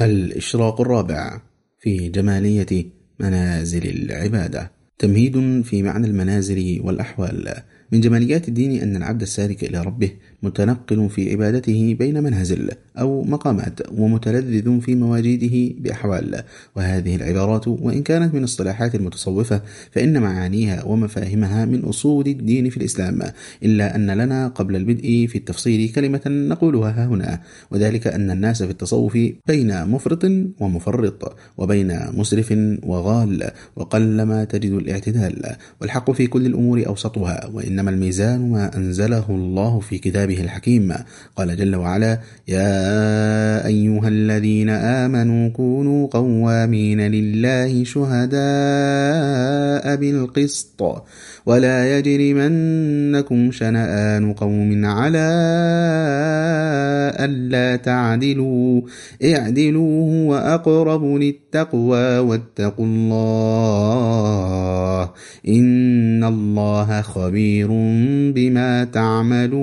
الإشراق الرابع في جمالية منازل العبادة. تمهيد في معنى المنازل والأحوال. من جماليات الدين أن العبد السالك إلى ربه متنقل في عبادته بين منازل أو مقامات ومتلذذ في مواجيده بأحوال. وهذه العبارات وإن كانت من اصطلاحات المتصوفة فإن معانيها ومفاهمها من أصول الدين في الإسلام إلا أن لنا قبل البدء في التفصيل كلمة نقولها هنا وذلك أن الناس في التصوف بين مفرط ومفرط وبين مسرف وغال وقلما تجد الاعتدال. والحق في كل الأمور أوسطها وإنما الميزان ما أنزله الله في كتابه الحكيم. قال جل وعلا يا أيها الذين آمنوا كونوا قوامين لله شهداء بالقسط. ولا يجرمنكم شنآن قوم على ألا تعدلوا. اعدلوا وأقرب للتقوى واتقوا الله. إن الله خبير بما تعملون.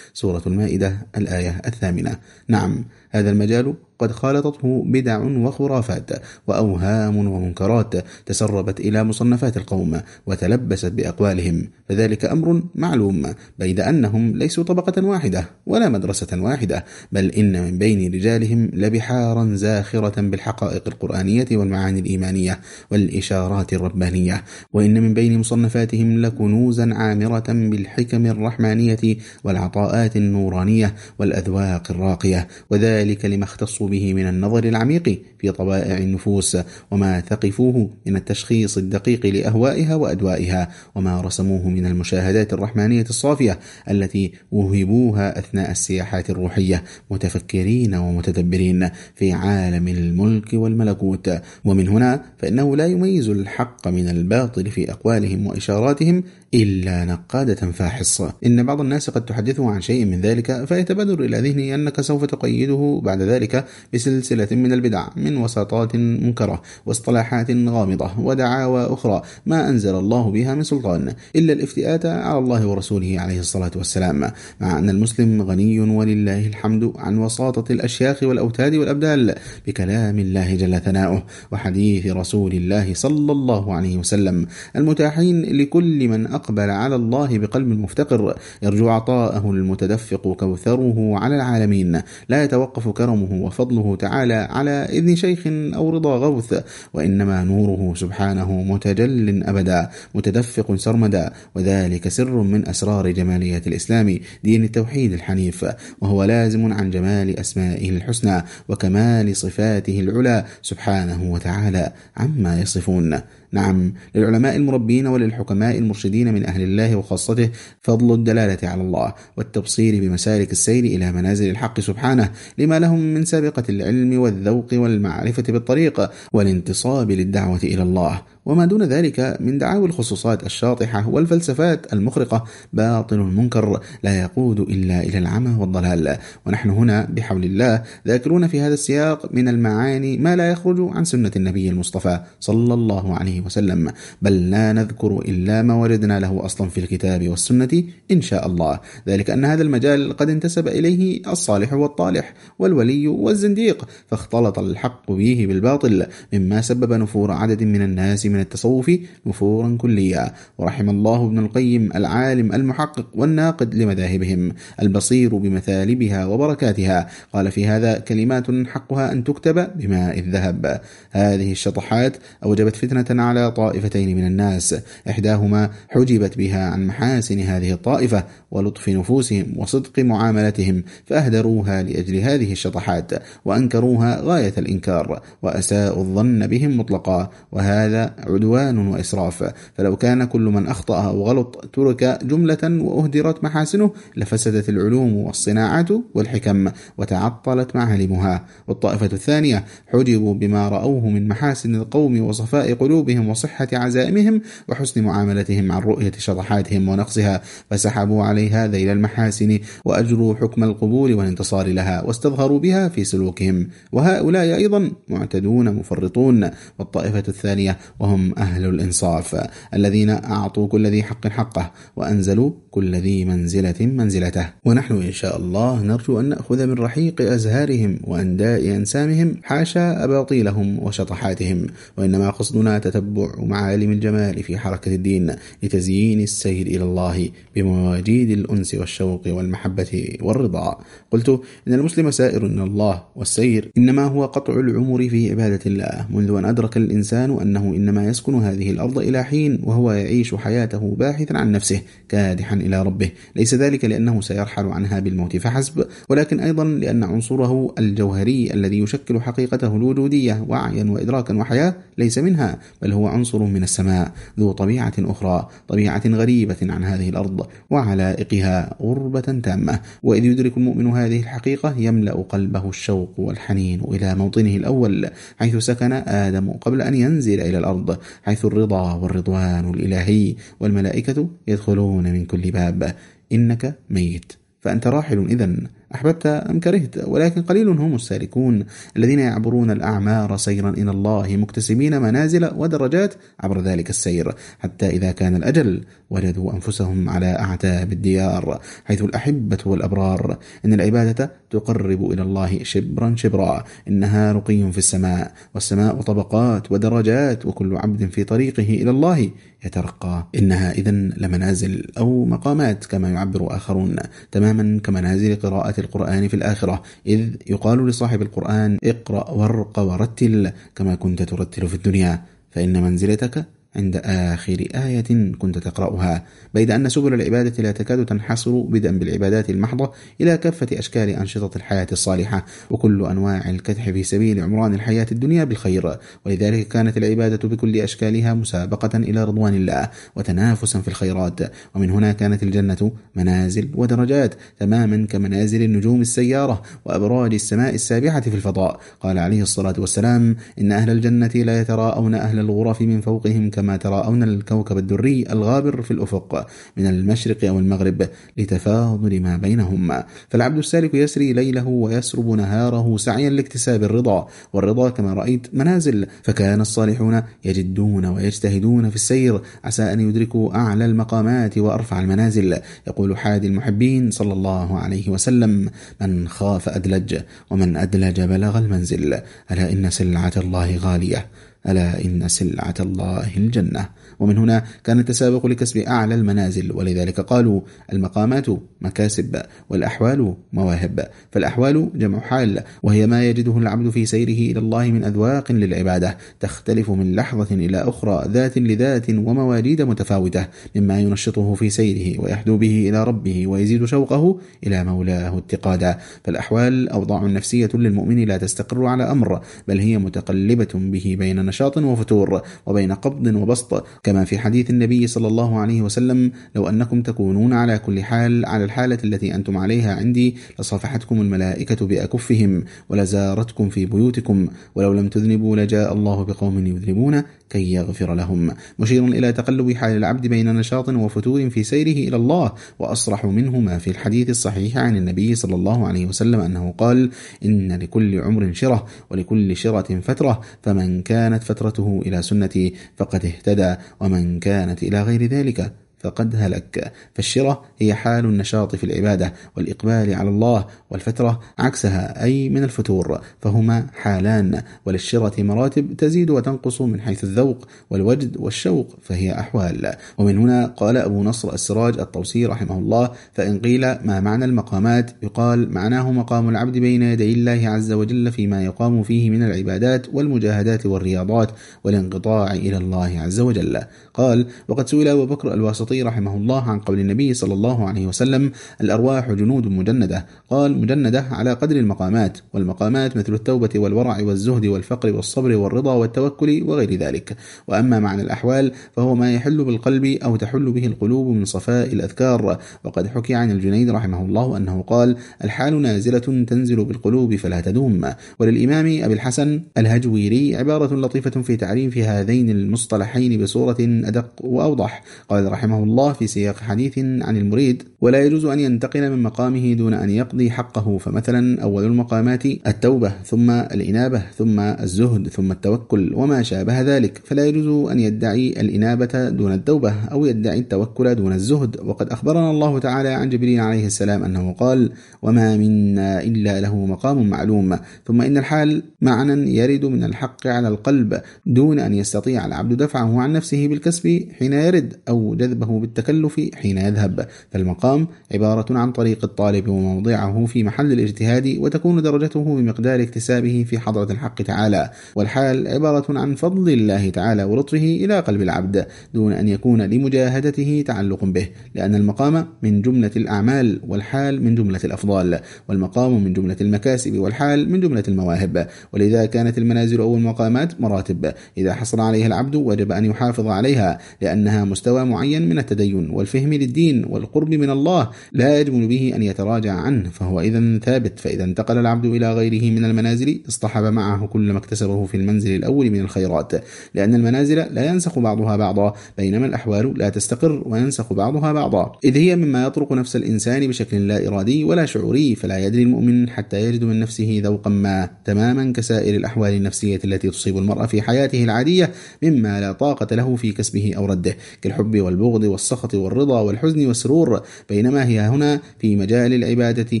سورة المائدة الآية الثامنة. نعم. هذا المجال قد خالطته بدع وخرافات وأوهام ومنكرات تسربت إلى مصنفات القوم وتلبست بأقوالهم فذلك أمر معلوم بيد أنهم ليسوا طبقة واحدة ولا مدرسة واحدة بل إن من بين رجالهم لبحارا زاخرة بالحقائق القرآنية والمعاني الإيمانية والإشارات الربانية وإن من بين مصنفاتهم لكنوزا عامرة بالحكم الرحمانية والعطاءات النورانية والأذواق الراقية وذلك لما اختصوا به من النظر العميق في طبائع النفوس وما ثقفوه من التشخيص الدقيق لأهوائها وأدوائها وما رسموه من المشاهدات الرحمانية الصافية التي وهبوها أثناء السياحات الروحية متفكرين ومتدبرين في عالم الملك والملكوت. ومن هنا فإنه لا يميز الحق من الباطل في أقوالهم وإشاراتهم إلا نقادة فاحص إن بعض الناس قد تحدثه عن شيء من ذلك فيتبادر إلى ذهنه أنك سوف تقيده بعد ذلك بسلسلة من البدع من وساطات منكرة واصطلاحات غامضة ودعاوى أخرى ما أنزل الله بها من سلطان إلا الافتئات على الله ورسوله عليه الصلاة والسلام. مع أن المسلم غني ولله الحمد عن وساطة الأشياخ والأوتاد والأبدال بكلام الله جل ثناؤه وحديث رسول الله صلى الله عليه وسلم. المتاحين لكل من أقبل على الله بقلب مفتقر. يرجو عطاءه المتدفق كوثره على العالمين. لا يتوقف كرمه وفضله تعالى على إذن شيخ أو رضا غوث وإنما نوره سبحانه متجل أبدا متدفق سرمدا. وذلك سر من أسرار جمالية الإسلام دين التوحيد الحنيف. وهو لازم عن جمال أسمائه الحسنى وكمال صفاته العلى سبحانه وتعالى عما يصفون. نعم. للعلماء المربين وللحكماء المرشدين من أهل الله وخاصته فضل الدلالة على الله والتبصير بمسالك السير إلى منازل الحق سبحانه لما لهم من سابقة العلم والذوق والمعرفة بالطريق والانتصاب للدعوة إلى الله. وما دون ذلك من دعاوى الخصوصات الشاطحة والفلسفات المخرقة باطل منكر لا يقود إلا إلى العمى والضلال. ونحن هنا بحول الله ذاكرون في هذا السياق من المعاني ما لا يخرج عن سنة النبي المصطفى صلى الله عليه وسلم. بل لا نذكر إلا ما وردنا له أصلا في الكتاب والسنة إن شاء الله. ذلك أن هذا المجال قد انتسب إليه الصالح والطالح والولي والزنديق فاختلط الحق به بالباطل مما سبب نفور عدد من الناس التصوف نفورا كليا. ورحم الله ابن القيم العالم المحقق والناقد لمذاهبهم البصير بمثالبها وبركاتها. قال في هذا كلمات حقها أن تكتب بماء الذهب. هذه الشطحات أوجبت فتنة على طائفتين من الناس. إحداهما حجبت بها عن محاسن هذه الطائفة ولطف نفوسهم وصدق معاملتهم فأهدروها لأجل هذه الشطحات وأنكروها غاية الإنكار وأساءوا الظن بهم مطلقا. وهذا عدوان وإسراف. فلو كان كل من أخطأ أو غلط ترك جملة وأهدرت محاسنه لفسدت العلوم والصناعات والحكم وتعطلت معالمها. والطائفة الثانية حجبوا بما رأوه من محاسن القوم وصفاء قلوبهم وصحة عزائمهم وحسن معاملتهم عن رؤية شطحاتهم ونقصها. فسحبوا عليه هذا إلى المحاسن وأجروا حكم القبول والانتصار لها واستظهروا بها في سلوكهم. وهؤلاء أيضا معتدون مفرطون. والطائفة الثانية وهم وهم أهل الإنصاف الذين أعطوا كل ذي حق حقه وأنزلوا كل ذي منزلة منزلته. ونحن إن شاء الله نرجو أن نأخذ من رحيق أزهارهم وأنداء أنسامهم حاشا أباطيلهم وشطحاتهم. وإنما قصدنا تتبع معالم الجمال في حركة الدين لتزيين السير إلى الله بمواجيد الأنس والشوق والمحبة والرضا. قلت إن المسلم سائر إلى الله والسير إنما هو قطع العمر في عبادة الله منذ أن أدرك الإنسان أنه إنما يسكن هذه الأرض إلى حين وهو يعيش حياته باحثا عن نفسه كادحا إلى ربه. ليس ذلك لأنه سيرحل عنها بالموت فحسب. ولكن أيضا لأن عنصره الجوهري الذي يشكل حقيقته الوجودية وعيا وإدراكا وحياة ليس منها بل هو عنصر من السماء ذو طبيعة أخرى طبيعة غريبة عن هذه الأرض وعلائقها غربة تامة. وإذ يدرك المؤمن هذه الحقيقة يملأ قلبه الشوق والحنين إلى موطنه الأول حيث سكن آدم قبل أن ينزل إلى الأرض. حيث الرضا والرضوان الإلهي والملائكة يدخلون من كل باب. إنك ميت. فأنت راحل. إذن أحببت أم كرهت. ولكن قليل هم السالكون الذين يعبرون الأعمار سيرا إلى الله مكتسبين منازل ودرجات عبر ذلك السير حتى إذا كان الأجل وجدوا أنفسهم على أعتاب الديار حيث الأحبة والأبرار إن العبادة تقرب إلى الله شبرا شبرا إنها رقي في السماء والسماء طبقات ودرجات وكل عبد في طريقه إلى الله يترقى. إنها إذا لمنازل أو مقامات كما يعبر آخرون تماما كمنازل قراءة القرآن في الآخرة إذ يقال لصاحب القرآن اقرأ وارق ورتل كما كنت ترتل في الدنيا فإن منزلتك عند آخر آية كنت تقرأها. بيد أن سبل العبادة لا تكاد تنحصر بدءا بالعبادات المحضة إلى كافة أشكال أنشطة الحياة الصالحة وكل أنواع الكدح في سبيل عمران الحياة الدنيا بالخير. ولذلك كانت العبادة بكل أشكالها مسابقة إلى رضوان الله وتنافسا في الخيرات. ومن هنا كانت الجنة منازل ودرجات تماما كمنازل النجوم السيارة وأبراج السماء السابحة في الفضاء. قال عليه الصلاة والسلام إن أهل الجنة لا يتراءون أهل الغرف من فوقهم كما كما تراءون الكوكب الدري الغابر في الأفق من المشرق أو المغرب لتفاضل ما بينهما فالعبد السالك يسري ليله ويسرب نهاره سعيا لاكتساب الرضا والرضا كما رأيت منازل. فكان الصالحون يجدون ويجتهدون في السير. عسى أن يدركوا أعلى المقامات وأرفع المنازل. يقول حادي المحبين صلى الله عليه وسلم من خاف أدلج ومن أدلج بلغ المنزل. ألا إن سلعة الله غالية؟ ألا إن سلعة الله الجنة ومن هنا كان التسابق لكسب أعلى المنازل. ولذلك قالوا المقامات مكاسب والأحوال مواهب. فالأحوال جمع حال وهي ما يجده العبد في سيره إلى الله من أذواق للعبادة تختلف من لحظة إلى أخرى ذات لذات ومواجيد متفاوتة مما ينشطه في سيره ويحدو به إلى ربه ويزيد شوقه إلى مولاه اتقادا فالأحوال أوضاع نفسية للمؤمن لا تستقر على أمر بل هي متقلبة به بين نشاط وفتور وبين قبض وبسط كما في حديث النبي صلى الله عليه وسلم لو أنكم تكونون على كل حال على الحالة التي أنتم عليها عندي لصافحتكم الملائكة بأكفهم ولزارتكم في بيوتكم ولو لم تذنبوا لجاء الله بقوم يذنبون. كي يغفر لهم. مشير إلى تقلب حال العبد بين نشاط وفتور في سيره إلى الله وأصرح منه ما في الحديث الصحيح عن النبي صلى الله عليه وسلم أنه قال إن لكل عمر شرة ولكل شرة فترة فمن كانت فترته إلى سنتي فقد اهتدى ومن كانت إلى غير ذلك فقد هلك. فالشرة هي حال النشاط في العبادة والإقبال على الله والفترة عكسها أي من الفتور. فهما حالان وللشرة مراتب تزيد وتنقص من حيث الذوق والوجد والشوق فهي أحوال. ومن هنا قال أبو نصر السراج الطوسي رحمه الله فإن قيل ما معنى المقامات يقال معناه مقام العبد بين يدي الله عز وجل فيما يقام فيه من العبادات والمجاهدات والرياضات والانقطاع إلى الله عز وجل. قال وقد سئل أبو بكر الواسطي السيوطي رحمه الله عن قول النبي صلى الله عليه وسلم الأرواح جنود مجندة. قال مجندة على قدر المقامات والمقامات مثل التوبة والورع والزهد والفقر والصبر والرضا والتوكل وغير ذلك. وأما معنى الأحوال فهو ما يحل بالقلب أو تحل به القلوب من صفاء الأذكار. وقد حكي عن الجنيد رحمه الله أنه قال الحال نازلة تنزل بالقلوب فلا تدوم. وللإمام أبي الحسن الهجويري عبارة لطيفة في تعريف هذين المصطلحين بصورة أدق وأوضح. قال رحمه الله في سياق حديث عن المريد ولا يجوز أن ينتقل من مقامه دون أن يقضي حقه فمثلا أول المقامات التوبة ثم الإنابة ثم الزهد ثم التوكل وما شابه ذلك. فلا يجوز أن يدعي الإنابة دون التوبة أو يدعي التوكل دون الزهد. وقد أخبرنا الله تعالى عن جبريل عليه السلام أنه قال وما منا إلا له مقام معلوم ثم إن الحال معنى يرد من الحق على القلب دون أن يستطيع العبد دفعه عن نفسه بالكسب حين يرد أو جذبه بالتكلف حين يذهب. فالمقام عبارة عن طريق الطالب وموضعه في محل الاجتهاد وتكون درجته بمقدار اكتسابه في حضرة الحق تعالى. والحال عبارة عن فضل الله تعالى ولطفه إلى قلب العبد دون أن يكون لمجاهدته تعلق به لأن المقام من جملة الأعمال والحال من جملة الأفضال والمقام من جملة المكاسب والحال من جملة المواهب. ولذا كانت المنازل أو المقامات مراتب. إذا حصل عليها العبد وجب أن يحافظ عليها لأنها مستوى معين من التدين والفهم للدين والقرب من الله لا يجمل به أن يتراجع عنه فهو إذا ثابت فإذا انتقل العبد إلى غيره من المنازل اصطحب معه كل ما اكتسبه في المنزل الأول من الخيرات لأن المنازل لا ينسخ بعضها بعضا بينما الأحوال لا تستقر وينسخ بعضها بعضا. إذ هي مما يطرق نفس الإنسان بشكل لا إرادي ولا شعوري فلا يدري المؤمن حتى يجد من نفسه ذوقا ما. تماما كسائر الأحوال النفسية التي تصيب المرء في حياته العادية مما لا طاقة له في كسبه أو رده. كالحب والبغض والسخط والرضا والحزن والسرور بينما هي هنا في مجال العبادة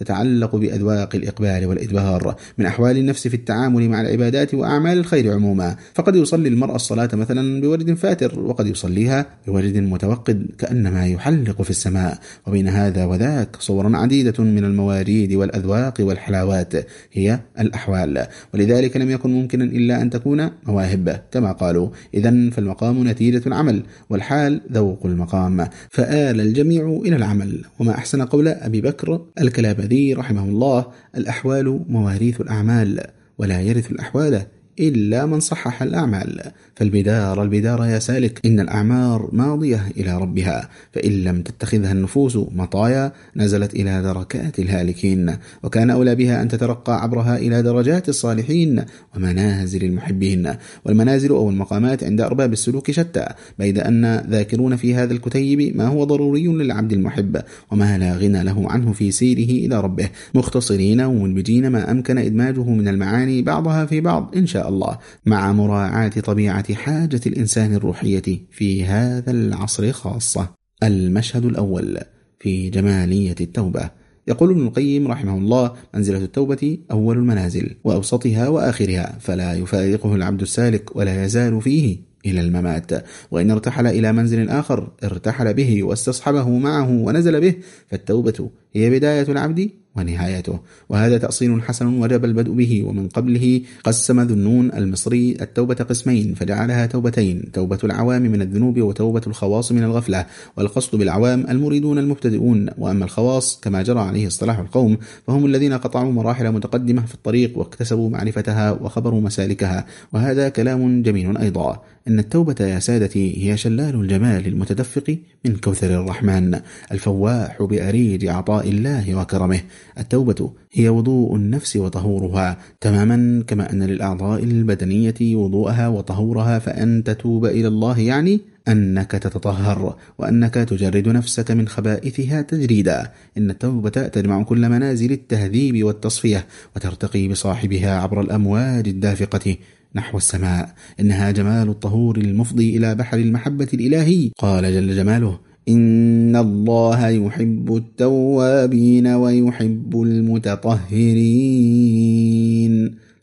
تتعلق بأذواق الإقبال والإدبار. من أحوال النفس في التعامل مع العبادات وأعمال الخير عموما. فقد يصلي المرء الصلاة مثلا بورد فاتر وقد يصليها بورد متوقد كأنما يحلق في السماء. وبين هذا وذاك صور عديدة من المواريد والأذواق والحلاوات. هي الأحوال. ولذلك لم يكن ممكنا إلا أن تكون مواهب كما قالوا. إذا فالمقام نتيجة العمل والحال ذوق المقام فآل الجميع إلى العمل. وما أحسن قول أبي بكر الكلابذي رحمه الله الأحوال مواريث الأعمال ولا يرث الأحوال إلا من صحح الأعمال. فالبدار البدار يا سالك إن الأعمار ماضية إلى ربها فإن لم تتخذها النفوس مطايا نزلت إلى دركات الهالكين. وكان أولى بها أن تترقى عبرها إلى درجات الصالحين ومنازل المحبين. والمنازل أو المقامات عند أرباب السلوك شتى بيد أن ذاكرون في هذا الكتيب ما هو ضروري للعبد المحب وما لا غنى له عنه في سيره إلى ربه. مختصرين ومنبجين ما أمكن إدماجه من المعاني بعضها في بعض إن شاء الله مع مراعاة طبيعة حاجة الإنسان الروحية في هذا العصر خاصة. المشهد الأول في جمالية التوبة. يقول ابن القيم رحمه الله منزلة التوبة أول المنازل وأوسطها وآخرها فلا يفارقه العبد السالك ولا يزال فيه إلى الممات. وإن ارتحل إلى منزل آخر ارتحل به واستصحبه معه ونزل به فالتوبة هي بداية العبد ونهايته. وهذا تأصيل حسن وجب البدء به ومن قبله قسم ذنون المصري التوبة قسمين فجعلها توبتين توبة العوام من الذنوب وتوبة الخواص من الغفلة والقصد بالعوام المريدون المبتدئون. وأما الخواص كما جرى عليه اصطلاح القوم فهم الذين قطعوا مراحل متقدمة في الطريق واكتسبوا معرفتها وخبروا مسالكها. وهذا كلام جميل أيضا. إن التوبة يا سادتي هي شلال الجمال المتدفق من كوثر الرحمن الفواح بأريج عطاء الله وكرمه. التوبة هي وضوء النفس وطهورها تماما كما أن للأعضاء البدنية وضوءها وطهورها فأن تتوب إلى الله يعني أنك تتطهر وأنك تجرد نفسك من خبائثها تجريدا. إن التوبة تجمع كل منازل التهذيب والتصفية وترتقي بصاحبها عبر الأمواج الدافقة نحو السماء. إنها جمال الطهور المفضي إلى بحر المحبة الإلهي قال جل جماله إن الله يحب التوابين ويحب المتطهرين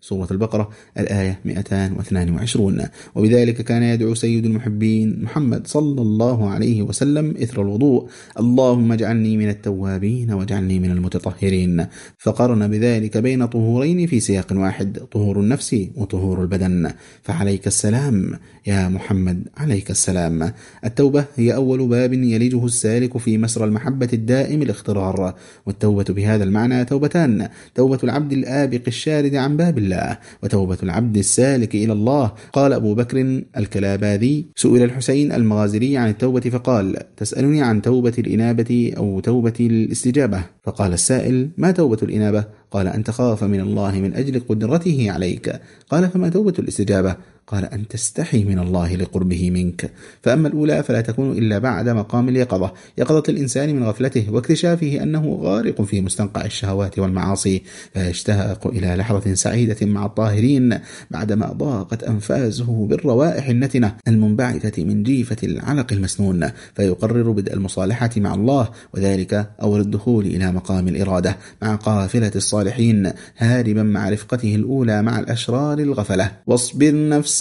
سورة البقرة الآية 222 وبذلك كان يدعو سيد المحبين محمد صلى الله عليه وسلم إثر الوضوء. اللهم اجعلني من التوابين واجعلني من المتطهرين. فقرن بذلك بين طهورين في سياق واحد طهور النفس وطهور البدن. فعليك السلام يا محمد عليك السلام. التوبة هي أول باب يلجه السالك في مسر المحبة الدائم الاخترار والتوبة بهذا المعنى توبتان. توبة العبد الآبق الشارد عن باب الله الله وتوبة العبد السالك إلى الله. قال أبو بكر الكلاباذي سئل الحسين المغازري عن التوبة فقال تسألني عن توبة الإنابة أو توبة الاستجابة؟ فقال السائل ما توبة الإنابة؟ قال أن تخاف من الله من أجل قدرته عليك. قال فما توبة الاستجابة؟ قال أن تستحي من الله لقربه منك. فأما الأولى فلا تكون إلا بعد مقام اليقظة. يقظة الإنسان من غفلته واكتشافه أنه غارق في مستنقع الشهوات والمعاصي فيشتاق إلى لحظة سعيدة مع الطاهرين بعدما ضاقت أنفاسه بالروائح النتنة المنبعثة من جيفة العلق المسنون. فيقرر بدء المصالحة مع الله وذلك أول الدخول إلى مقام الإرادة مع قافلة الصالحين هاربا مع رفقته الأولى مع الأشرار الغفلة. واصبر نفسك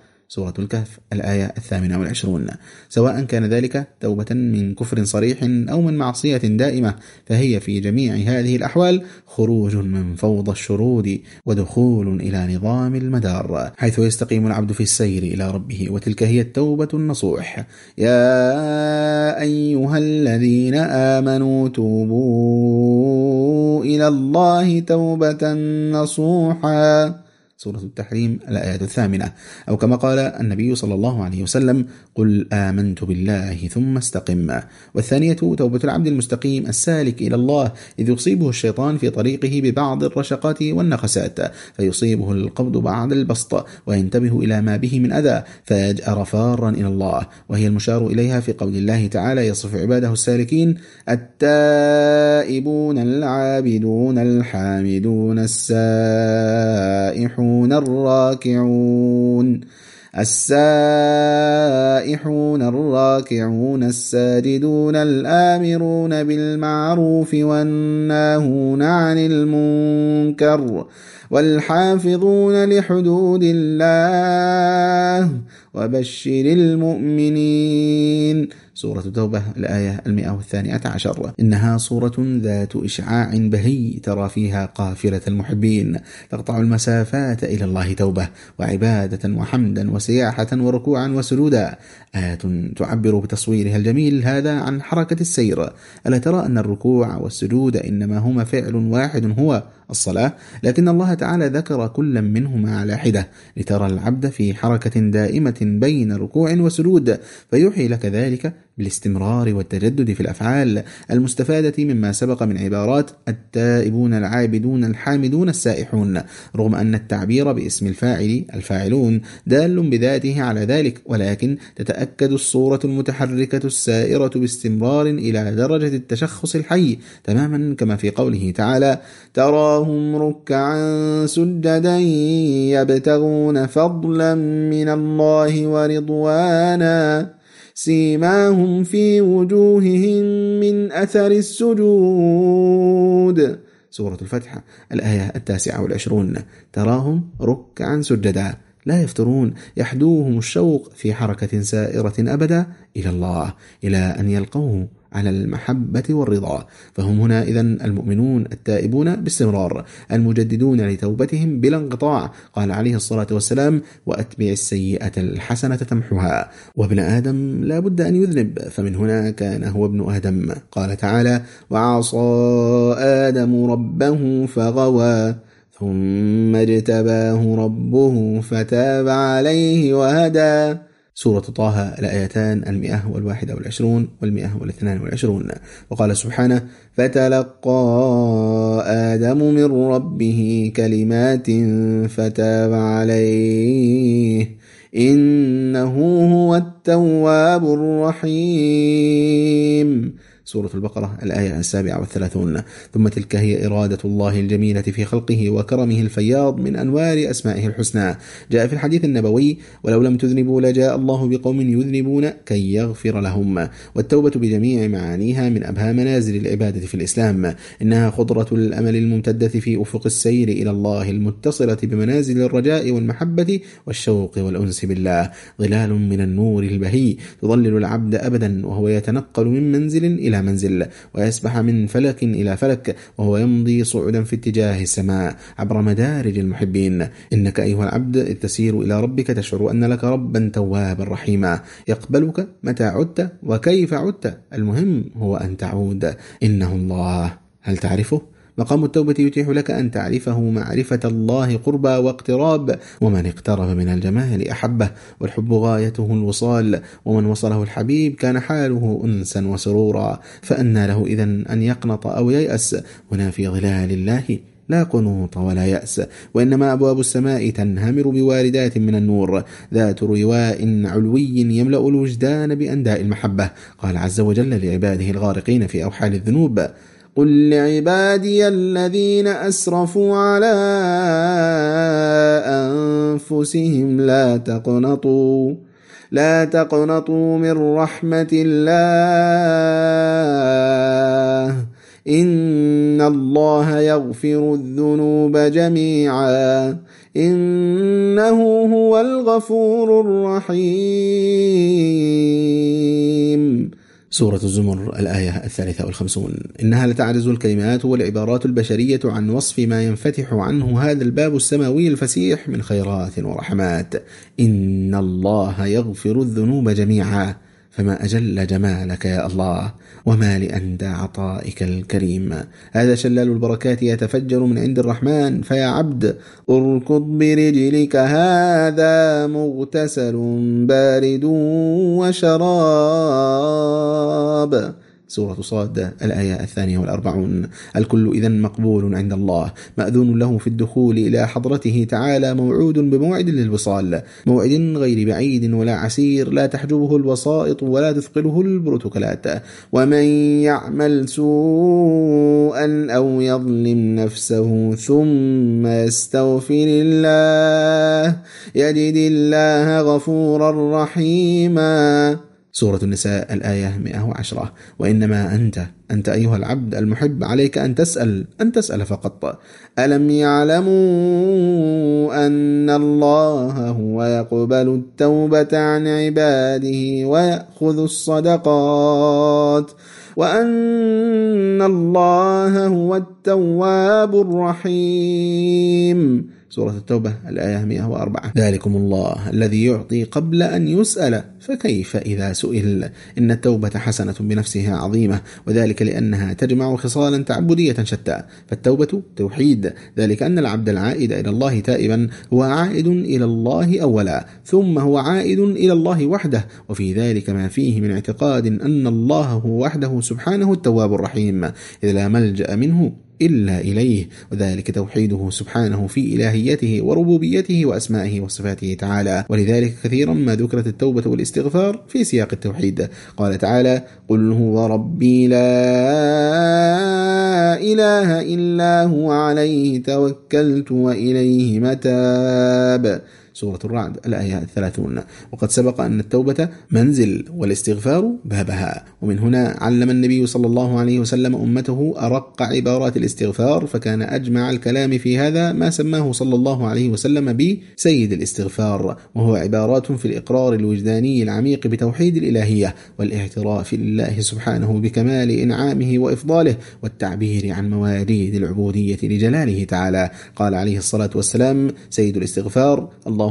سورة الكهف الآية الثامنة والعشرون. سواء كان ذلك توبة من كفر صريح أو من معصية دائمة فهي في جميع هذه الأحوال خروج من فوضى الشرود ودخول إلى نظام المدار حيث يستقيم العبد في السير إلى ربه. وتلك هي التوبة النصوح. يا أيها الذين آمنوا توبوا إلى الله توبة نصوحا. سورة التحريم الآية الثامنة. أو كما قال النبي صلى الله عليه وسلم قل آمنت بالله ثم استقم. والثانية توبة العبد المستقيم السالك إلى الله إذ يصيبه الشيطان في طريقه ببعض الرشقات والنخسات فيصيبه القبض بعد البسط وينتبه إلى ما به من أذى فيجأر فارا إلى الله. وهي المشار إليها في قول الله تعالى يصف عباده السالكين التائبون العابدون الحامدون السائحون. السائحون الراكعون. السائحون الراكعون الساجدون الآمرون بالمعروف والناهون عن المنكر والحافظون لحدود الله وبشر المؤمنين. سورة التوبة الآية المئة والثانية عشر. إنها صورة ذات إشعاع بهي ترى فيها قافلة المحبين تقطع المسافات إلى الله توبة وعبادة وحمدا وسياحة وركوعا وسجودا. آية تعبر بتصويرها الجميل هذا عن حركة السير. ألا ترى أن الركوع والسجود إنما هما فعل واحد هو الصلاة؟ لكن الله تعالى ذكر كل منهما على حدة لترى العبد في حركة دائمة بين ركوع وسجود فيوحي لك ذلك بالاستمرار والتجدد في الأفعال المستفادة مما سبق من عبارات التائبون العابدون الحامدون السائحون رغم أن التعبير باسم الفاعل الفاعلون دال بذاته على ذلك ولكن تتأكد الصورة المتحركة السائرة باستمرار إلى درجة التشخص الحي تماما كما في قوله تعالى تراهم ركعا سجدا يبتغون فضلا من الله ورضوانا سيماهم في وجوههم من أثر السجود. سورة الفتح الآية التاسعة والعشرون. تراهم ركعا سجدا لا يفترون يحدوهم الشوق في حركة سائرة أبدا إلى الله إلى أن يلقوه. على المحبة والرضا. فهم هنا إذا المؤمنون التائبون باستمرار المجددون لتوبتهم بلا انقطاع. قال عليه الصلاة والسلام وأتبع السيئة الحسنة تمحها وابن آدم لا بد أن يذنب فمن هنا كان هو ابن آدم. قال تعالى وعصى آدم ربه فغوى ثم اجتباه ربه فتاب عليه وهدى. سورة طه الآيتان المئة والواحدة والعشرون والمئة والاثنان والعشرون. وقال سبحانه فتلقى آدم من ربه كلمات فتاب عليه. إنه هو التواب الرحيم. سورة البقرة الآية السابعة والثلاثون. ثم تلك هي إرادة الله الجميلة في خلقه وكرمه الفياض من أنوار أسمائه الحسنى. جاء في الحديث النبوي ولو لم تذنبوا لجاء الله بقوم يذنبون كي يغفر لهم. والتوبة بجميع معانيها من أبهى منازل العبادة في الإسلام. إنها خضرة الأمل الممتدة في أفق السير إلى الله المتصلة بمنازل الرجاء والمحبة والشوق والأنس بالله. ظلال من النور البهي تظلل العبد أبدا وهو يتنقل من منزل إلى منزل ويسبح من فلك إلى فلك وهو يمضي صعدا في اتجاه السماء عبر مدارج المحبين. إنك أيها العبد إذ تسير إلى ربك تشعر أن لك ربا توابا رحيما. يقبلك متى عدت وكيف عدت. المهم هو أن تعود. إنه الله. هل تعرفه؟ مقام التوبة يتيح لك أن تعرفه معرفة الله قربى واقتراب. ومن اقترب من الجمال أحبه والحب غايته الوصال. ومن وصله الحبيب كان حاله أنسا وسرورا. فأنى له إذا أن يقنط أو ييأس. هنا في ظلال الله لا قنوط ولا يأس. وإنما أبواب السماء تنهمر بواردات من النور. ذات رواء علوي يملأ الوجدان بأنداء المحبة. قال عز وجل لعباده الغارقين في أوحال الذنوب. قل لعبادي الذين أسرفوا على أنفسهم لا تقنطوا لا تقنطوا من رحمة الله إن الله يغفر الذنوب جميعا إنه هو الغفور الرحيم سورة الزمر الآية الثالثة والخمسون. إنها لتعرز الكلمات والعبارات البشرية عن وصف ما ينفتح عنه هذا الباب السماوي الفسيح من خيرات ورحمات. إن الله يغفر الذنوب جميعا. فما أجل جمالك يا الله وما لأندى عطائك الكريم. هذا شلال البركات يتفجر من عند الرحمن فيا عبد اركض برجلك هذا مغتسل بارد وشراب. سورة صاد الآية الثانية والأربعون. الكل إذا مقبول عند الله. مأذون له في الدخول إلى حضرته تعالى موعود بموعد للوصال. موعد غير بعيد ولا عسير لا تحجبه الوسائط ولا تثقله البروتوكولات. ومن يعمل سوءا أو يظلم نفسه ثم يستغفر الله يجد الله غفورا رحيما. سورة النساء الآية 110 وإنما أنت أنت أيها العبد المحب عليك أن تسأل أن تسأل فقط. ألم يعلموا أن الله هو يقبل التوبة عن عباده ويأخذ الصدقات؟ وأن الله هو التواب الرحيم. سورة التوبة الآية 104 ذلكم الله الذي يعطي قبل أن يسأل فكيف إذا سئل؟ إن التوبة حسنة بنفسها عظيمة وذلك لأنها تجمع خصالا تعبدية شتى. فالتوبة توحيد ذلك أن العبد العائد إلى الله تائبا هو عائد إلى الله أولا ثم هو عائد إلى الله وحده. وفي ذلك ما فيه من اعتقاد أن الله هو وحده سبحانه التواب الرحيم. إذ لا ملجأ منه. إلا إليه وذلك توحيده سبحانه في إلهيته وربوبيته وأسمائه وصفاته تعالى. ولذلك كثيرا ما ذكرت التوبة والإستغفار في سياق التوحيد. قال تعالى قل هو ربي لا إله إلا هو عليه توكلت وإليه متاب. سورة الرعد الآية الثلاثون. وقد سبق أن التوبة منزل والاستغفار بابها ومن هنا علم النبي صلى الله عليه وسلم أمته أرق عبارات الاستغفار فكان أجمع الكلام في هذا ما سماه صلى الله عليه وسلم بسيد الاستغفار. وهو عبارات في الإقرار الوجداني العميق بتوحيد الإلهية والاعتراف لله سبحانه بكمال إنعامه وإفضاله والتعبير عن مواريد العبودية لجلاله تعالى. قال عليه الصلاة والسلام سيد الاستغفار الله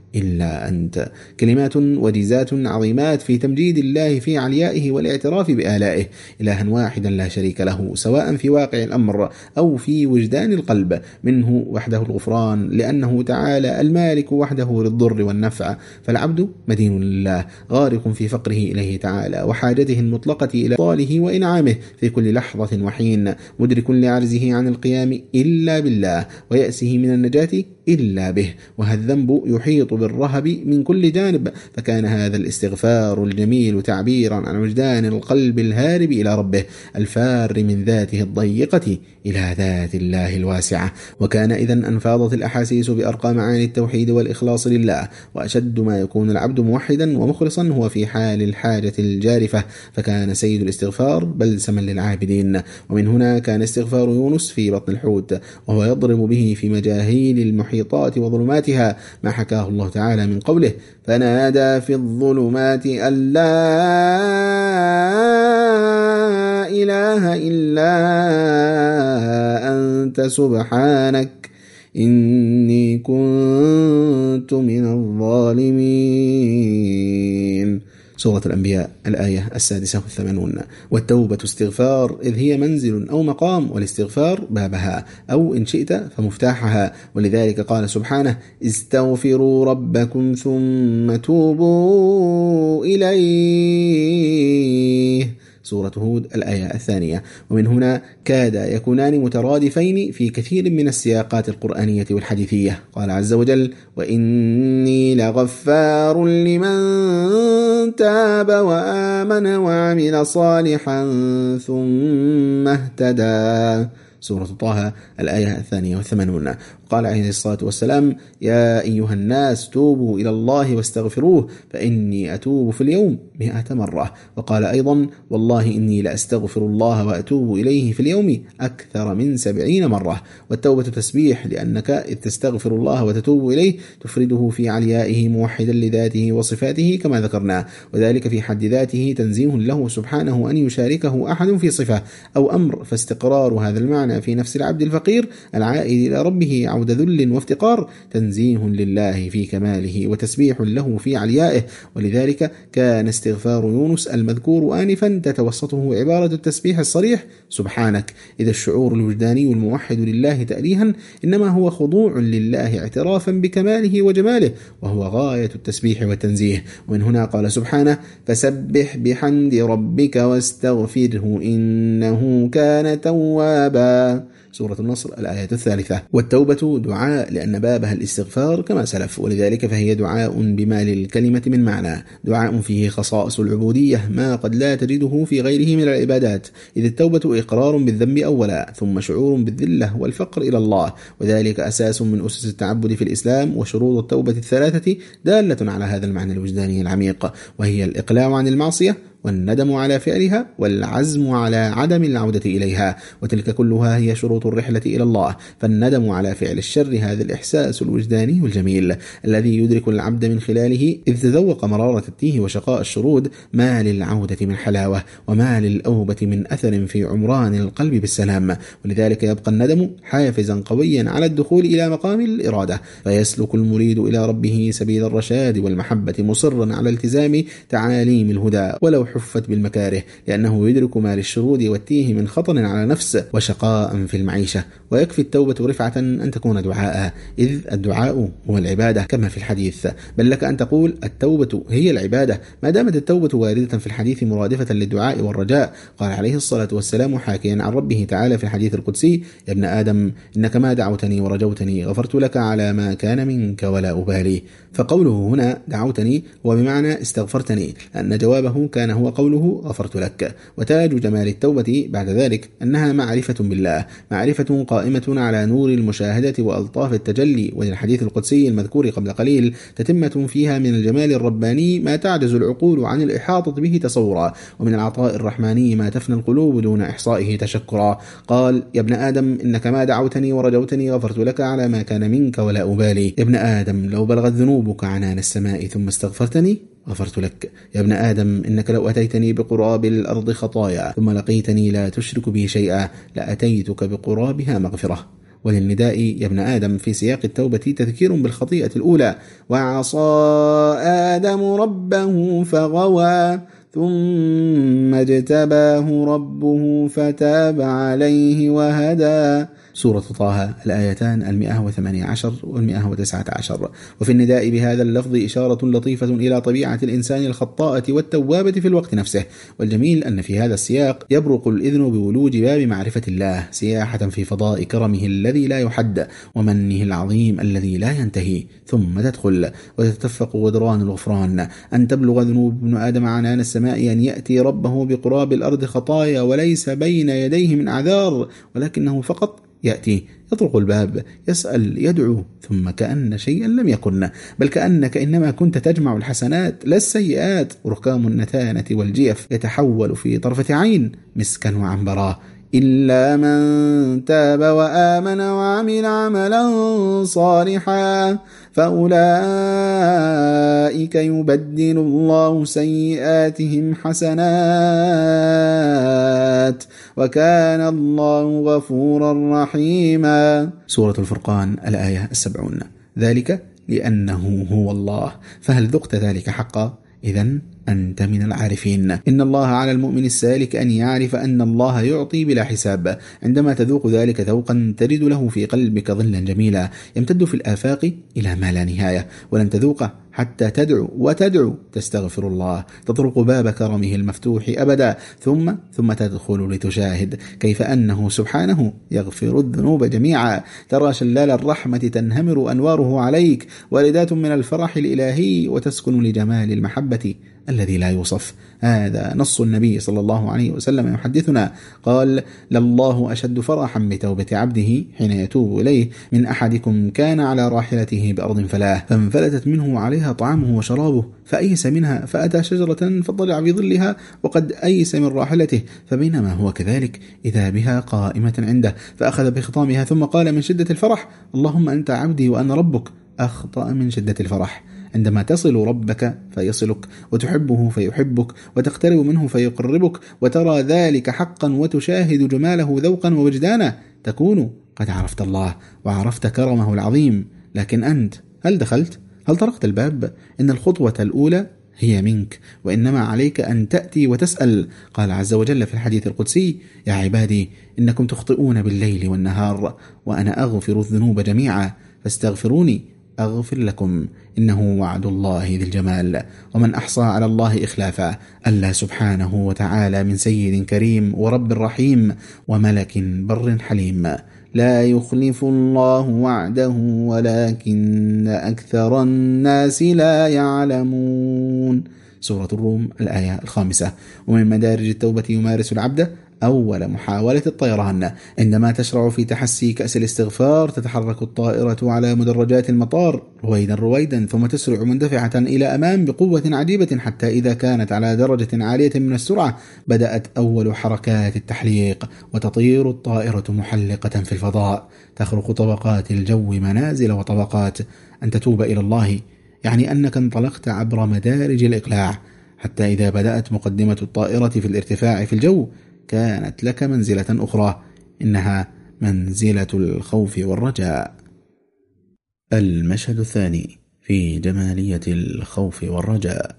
إلا أنت. كلمات وجزات عظيمات في تمجيد الله في عليائه والاعتراف بآلائه. إلها واحدا لا شريك له سواء في واقع الأمر أو في وجدان القلب. منه وحده الغفران لأنه تعالى المالك وحده للضر والنفع. فالعبد مدين لله غارق في فقره إليه تعالى وحاجته المطلقة إلى طاله وإنعامه في كل لحظة وحين. مدرك لعجزه عن القيام إلا بالله ويأسه من النجاة إلا به وهالذنب يحيط بالرهب من كل جانب فكان هذا الاستغفار الجميل تعبيرا عن وجدان القلب الهارب إلى ربه الفار من ذاته الضيقة إلى ذات الله الواسعة. وكان إذا أنفاضت الأحاسيس بأرقى معاني التوحيد والإخلاص لله وأشد ما يكون العبد موحدا ومخلصا هو في حال الحاجة الجارفة فكان سيد الاستغفار بلسما للعابدين. ومن هنا كان استغفار يونس في بطن الحوت وهو يضرب به في مجاهيل المحيطات وظلماتها ما حكاه الله تعالى من قوله فنادى في الظلمات أن لا إله إلا أنت سبحانك إني كنت من الظالمين. سورة الأنبياء الآية السادسة والثمانون. والتوبة استغفار إذ هي منزل أو مقام والاستغفار بابها. أو إن شئت فمفتاحها. ولذلك قال سبحانه استغفروا ربكم ثم توبوا إليه. سورة هود الآية الثانية. ومن هنا كاد يكونان مترادفين في كثير من السياقات القرآنية والحديثية. قال عز وجل وإني لغفار لمن تاب وآمن وعمل صالحا ثم اهتدى سورة طه الآية الثانية والثمانون. قال عليه الصلاة والسلام يا أيها الناس توبوا إلى الله واستغفروه فإني أتوب في اليوم مئة مرة. وقال أيضا والله إني لأستغفر الله وأتوب إليه في اليوم أكثر من سبعين مرة. والتوبة تسبيح لأنك إذ تستغفر الله وتتوب إليه تفرده في عليائه موحدا لذاته وصفاته كما ذكرنا. وذلك في حد ذاته تنزيه له سبحانه أن يشاركه أحد في صفة أو أمر فاستقرار هذا المعنى في نفس العبد الفقير العائد إلى ربه عود ذل وافتقار تنزيه لله في كماله وتسبيح له في عليائه. ولذلك كان استغفار يونس المذكور آنفا تتوسطه عبارة التسبيح الصريح سبحانك. إذا الشعور الوجداني الموحد لله تأليها إنما هو خضوع لله اعترافا بكماله وجماله وهو غاية التسبيح والتنزيه. ومن هنا قال سبحانه فسبح بحمد ربك واستغفره إنه كان توابا. سورة النصر الآية الثالثة. والتوبة دعاء لأن بابها الاستغفار كما سلف. ولذلك فهي دعاء بما للكلمة من معنى. دعاء فيه خصائص العبودية ما قد لا تجده في غيره من العبادات. إذ التوبة إقرار بالذنب أولا ثم شعور بالذلة والفقر إلى الله. وذلك أساس من أسس التعبد في الإسلام. وشروط التوبة الثلاثة دالة على هذا المعنى الوجداني العميق. وهي الإقلاع عن المعصية والندم على فعلها والعزم على عدم العودة إليها. وتلك كلها هي شروط الرحلة إلى الله. فالندم على فعل الشر هذا الإحساس الوجداني والجميل الذي يدرك العبد من خلاله إذ تذوق مرارة التيه وشقاء الشرود ما للعودة من حلاوة وما للأوبة من أثر في عمران القلب بالسلام. ولذلك يبقى الندم حافزا قويا على الدخول إلى مقام الإرادة. فيسلك المريد إلى ربه سبيل الرشاد والمحبة مصرا على التزام تعاليم الهدى. ولو حفت بالمكاره لأنه يدرك ما للشرود والتيه من خطر على نفسه وشقاء في المعيشة ويكفي التوبة رفعة أن تكون دعاء إذ الدعاء هو العبادة كما في الحديث. بل لك أن تقول التوبة هي العبادة ما دامت التوبة واردة في الحديث مرادفة للدعاء والرجاء قال عليه الصلاة والسلام حاكيا عن ربه تعالى في الحديث القدسي يا ابن آدم إنك ما دعوتني ورجوتني غفرت لك على ما كان منك ولا أبالي. فقوله هنا دعوتني وبمعنى استغفرتني لأن جوابه كان هو قوله غفرت لك. وتاج جمال التوبة بعد ذلك أنها معرفة بالله معرفة قائمة على نور المشاهدة وألطاف التجلي. وللحديث القدسي المذكور قبل قليل تتمة فيها من الجمال الرباني ما تعجز العقول عن الإحاطة به تصورا ومن العطاء الرحماني ما تفنى القلوب دون إحصائه تشكرا. قال يا ابن آدم إنك ما دعوتني ورجوتني غفرت لك على ما كان منك ولا أبالي. يا ابن آدم لو بلغت ذنوبك عنان السماء ثم استغفرتني غفرت لك. يا ابن آدم إنك لو أتيتني بقراب الأرض خطايا ثم لقيتني لا تشرك بي شيئا لأتيتك بقرابها مغفرة. وللنداء يا ابن آدم في سياق التوبة تذكير بالخطيئة الأولى. وعصى آدم ربه فغوى ثم اجتباه ربه فتاب عليه وهدى. سورة طه الآيتان المئة وثمانية عشر والمئة وتسعة عشر. وفي النداء بهذا اللفظ إشارة لطيفة إلى طبيعة الإنسان الخطاءة والتوابة في الوقت نفسه. والجميل أن في هذا السياق يبرق الإذن بولوج باب معرفة الله سياحة في فضاء كرمه الذي لا يحد ومنه العظيم الذي لا ينتهي ثم تدخل. وتتفق غدران الغفران أن تبلغ ذنوب ابن آدم عنان السماء أن يأتي ربه بقراب الأرض خطايا وليس بين يديه من أعذار ولكنه فقط يأتي يطرق الباب يسأل يدعو ثم كأن شيئا لم يكن بل كأنك إنما كنت تجمع الحسنات لا السيئات. ركام النتانة والجيف يتحول في طرفة عين مسكا وعنبرا. إلا من تاب وآمن وعمل عملا صالحا. فأولئك يبدل الله سيئاتهم حسنات وكان الله غفورا رحيما. سورة الفرقان الآية السبعون. ذلك لأنه هو الله. فهل ذقت ذلك حقا؟ إذا أنت من العارفين. إن الله على المؤمن السالك أن يعرف أن الله يعطي بلا حساب. عندما تذوق ذلك ذوقا تجد له في قلبك ظلا جميلا يمتد في الآفاق إلى ما لا نهاية. ولن تذوقه حتى تدعو وتدعو تستغفر الله. تطرق باب كرمه المفتوح أبدا. ثم ثم تدخل لتشاهد كيف أنه سبحانه يغفر الذنوب جميعا. ترى شلال الرحمة تنهمر أنواره عليك. واردات من الفرح الإلهي وتسكن لجمال المحبة. الذي لا يوصف. هذا نص النبي صلى الله عليه وسلم يحدثنا. قال لله أشد فرحا بتوبة عبده حين يتوب إليه. من أحدكم كان على راحلته بأرض فلاه فانفلتت منه عليها طعامه وشرابه فأيس منها فأتى شجرة فطلع في ظلها وقد أيس من راحلته. فبينما هو كذلك إذا بها قائمة عنده فأخذ بخطامها ثم قال من شدة الفرح اللهم أنت عبدي وأنا ربك. أخطأ من شدة الفرح. عندما تصل ربك فيصلك وتحبه فيحبك وتقترب منه فيقربك وترى ذلك حقا وتشاهد جماله ذوقا ووجدانا تكون قد عرفت الله وعرفت كرمه العظيم لكن أنت هل دخلت؟ هل طرقت الباب؟ إن الخطوة الأولى هي منك وإنما عليك أن تأتي وتسأل قال عز وجل في الحديث القدسي يا عبادي إنكم تخطئون بالليل والنهار وأنا أغفر الذنوب جميعا فاستغفروني أغفر لكم. إنه وعد الله ذي الجمال. ومن أحصى على الله إخلافا ألا سبحانه وتعالى من سيد كريم ورب رحيم وملك بر حليم. لا يخلف الله وعده ولكن أكثر الناس لا يعلمون. سورة الروم الآية الخامسة. ومن مدارج التوبة يمارس العبد أول محاولة الطيران. عندما تشرع في تحسي كأس الاستغفار تتحرك الطائرة على مدرجات المطار رويدا رويدا ثم تسرع مندفعة إلى أمام بقوة عجيبة حتى إذا كانت على درجة عالية من السرعة بدأت أول حركات التحليق وتطير الطائرة محلقة في الفضاء. تخرق طبقات الجو منازل وطبقات أن تتوب إلى الله يعني أنك انطلقت عبر مدارج الإقلاع. حتى إذا بدأت مقدمة الطائرة في الارتفاع في الجو كانت لك منزلة أخرى إنها منزلة الخوف والرجاء. المشهد الثاني في جمالية الخوف والرجاء.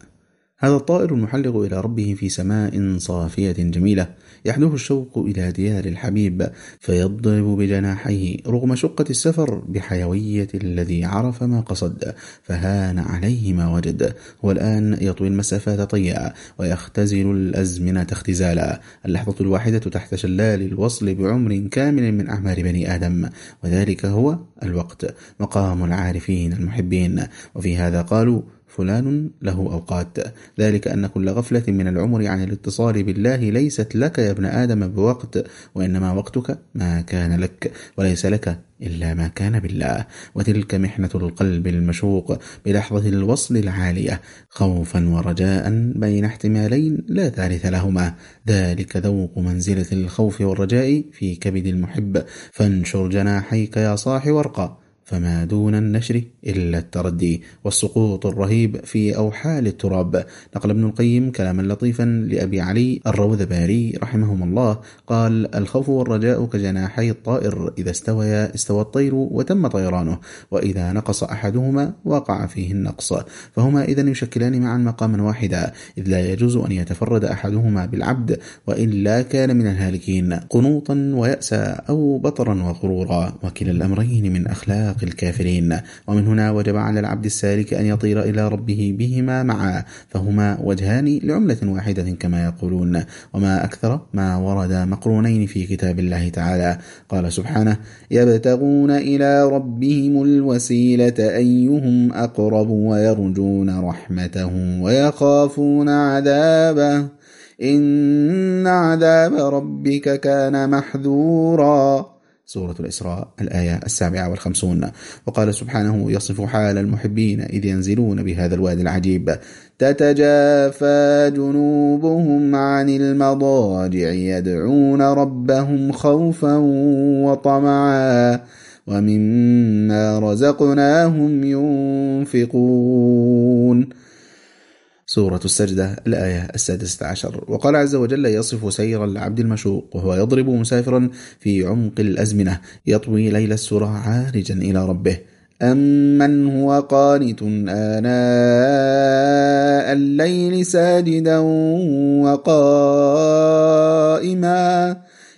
هذا الطائر المحلق إلى ربه في سماء صافية جميلة يحدوه الشوق إلى ديار الحبيب فيضرب بجناحيه رغم شقة السفر بحيوية الذي عرف ما قصد فهان عليه ما وجد هو الآن يطوي المسافات طيا ويختزل الأزمنة اختزالا. اللحظة الواحدة تحت شلال الوصل بعمر كامل من أعمار بني آدم وذلك هو الوقت مقام العارفين المحبين. وفي هذا قالوا فلان له أوقات. ذلك أن كل غفلة من العمر عن الاتصال بالله ليست لك يا ابن آدم بوقت وإنما وقتك ما كان لك وليس لك إلا ما كان بالله. وتلك محنة القلب المشوق بلحظة الوصل العالية خوفا ورجاء بين احتمالين لا ثالث لهما. ذلك ذوق منزلة الخوف والرجاء في كبد المحب. فانشر جناحيك يا صاح وارقى فما دون النشر إلا التردي والسقوط الرهيب في أوحال التراب. نقل ابن القيم كلاما لطيفا لأبي علي الروذباري رحمهم الله قال الخوف والرجاء كجناحي الطائر إذا استويا استوى الطير وتم طيرانه وإذا نقص أحدهما وقع فيه النقص. فهما إذا يشكلان معا مقاما واحدا إذ لا يجوز أن يتفرد أحدهما بالعبد وإلا كان من الهالكين قنوطا ويأسا أو بطرا وغرورا. وكلا الأمرين من أخلاق الكافرين. ومن هنا وجب على العبد السالك أن يطير إلى ربه بهما معا فهما وجهان لعملة واحدة كما يقولون. وما أكثر ما ورد مقرونين في كتاب الله تعالى. قال سبحانه يبتغون إلى ربهم الوسيلة أيهم أقرب ويرجون رحمته ويخافون عذابه. إن عذاب ربك كان محذورا. سورة الإسراء الآية السابعة والخمسون. وقال سبحانه يصف حال المحبين إذ ينزلون بهذا الوادي العجيب. تتجافى جنوبهم عن المضاجع يدعون ربهم خوفا وطمعا. ومما رزقناهم ينفقون. سورة السجدة الآية السادسة عشر. وقال عز وجل يصف سير العبد المشوق وهو يضرب مسافرا في عمق الأزمنة يطوي ليل السرى عارجا إلى ربه. أمن هو قانت آناء الليل ساجدا وقائما.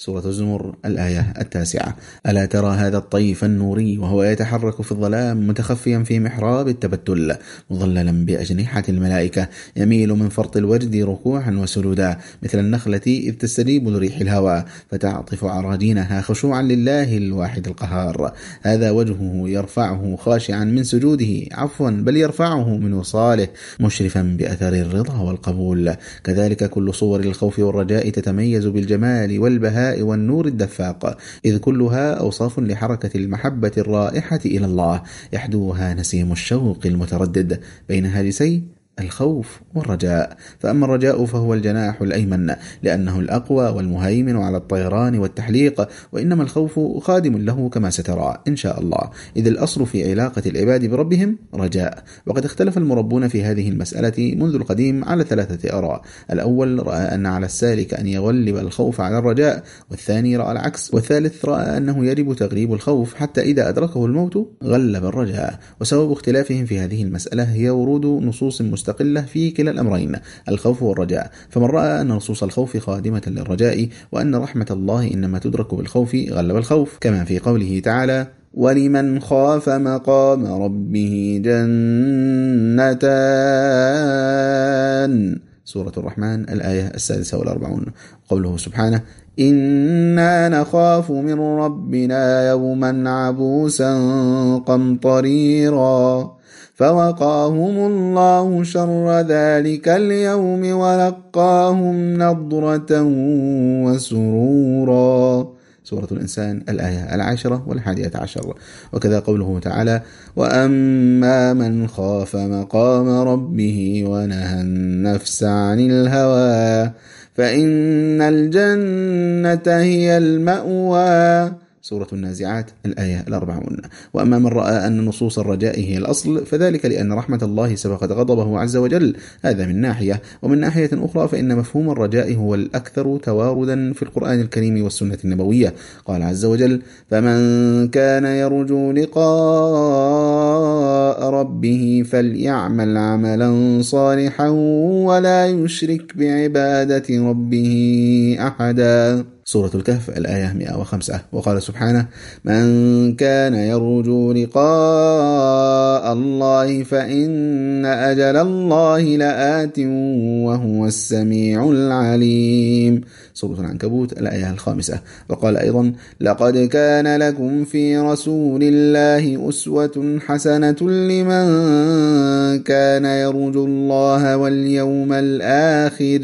سورة الزمر الآية التاسعة. ألا ترى هذا الطيف النوري وهو يتحرك في الظلام متخفيا في محراب التبتل مظللا بأجنحة الملائكة يميل من فرط الورد ركوعا وسجودا مثل النخلة إذ تستجيب لريح الهواء فتعطف عراجينها خشوعا لله الواحد القهار. هذا وجهه يرفعه خاشعا من سجوده عفوا بل يرفعه من وصاله مشرفا بأثر الرضا والقبول. كذلك كل صور الخوف والرجاء تتميز بالجمال والبهاء والنور الدفاق إذ كلها أوصاف لحركة المحبة الرائحة إلى الله يحدوها نسيم الشوق المتردد بين هالسي الخوف والرجاء. فأما الرجاء فهو الجناح الأيمن لأنه الأقوى والمهيمن على الطيران والتحليق وإنما الخوف خادم له كما سترى إن شاء الله. إذ الأصل في علاقة العباد بربهم رجاء. وقد اختلف المربون في هذه المسألة منذ القديم على ثلاثة آراء. الأول رأى أن على السالك أن يغلب الخوف على الرجاء والثاني رأى العكس والثالث رأى أنه يجب تغليب الخوف حتى إذا أدركه الموت غلب الرجاء. وسبب اختلافهم في هذه المسألة هي ورود نصوص مستقلة مستقلة في كلا الأمرين الخوف والرجاء. فمن رأى أن نصوص الخوف خادمة للرجاء وأن رحمة الله إنما تدرك بالخوف غلب الخوف. كما في قوله تعالى ولمن خاف مقام ربه جنتان سورة الرحمن الآية السادسة والأربعون. قوله سبحانه إنا نخاف من ربنا يوما عبوسا قمطريرا فوقاهم الله شر ذلك اليوم ولقاهم نضرة وسرورا. سورة الإنسان الآية العاشرة والحادية عشر. وكذا قوله تعالى وأما من خاف مقام ربه ونهى النفس عن الهوى فإن الجنة هي المأوى. سورة النازعات الآية الأربعون. وأما من رأى أن نصوص الرجاء هي الأصل فذلك لأن رحمة الله سبقت غضبه عز وجل. هذا من ناحية. ومن ناحية أخرى فإن مفهوم الرجاء هو الأكثر تواردا في القرآن الكريم والسنة النبوية. قال عز وجل فمن كان يرجو لقاء ربه فليعمل عملا صالحا ولا يشرك بعبادة ربه أحدا. سورة الكهف الآية 105 وقال سبحانه من كان يرجو لقاء الله فإن أجل الله لآت وهو السميع العليم. سورة العنكبوت الآية الخامسة. وقال أيضا لقد كان لكم في رسول الله أسوة حسنة لمن كان يرجو الله واليوم الآخر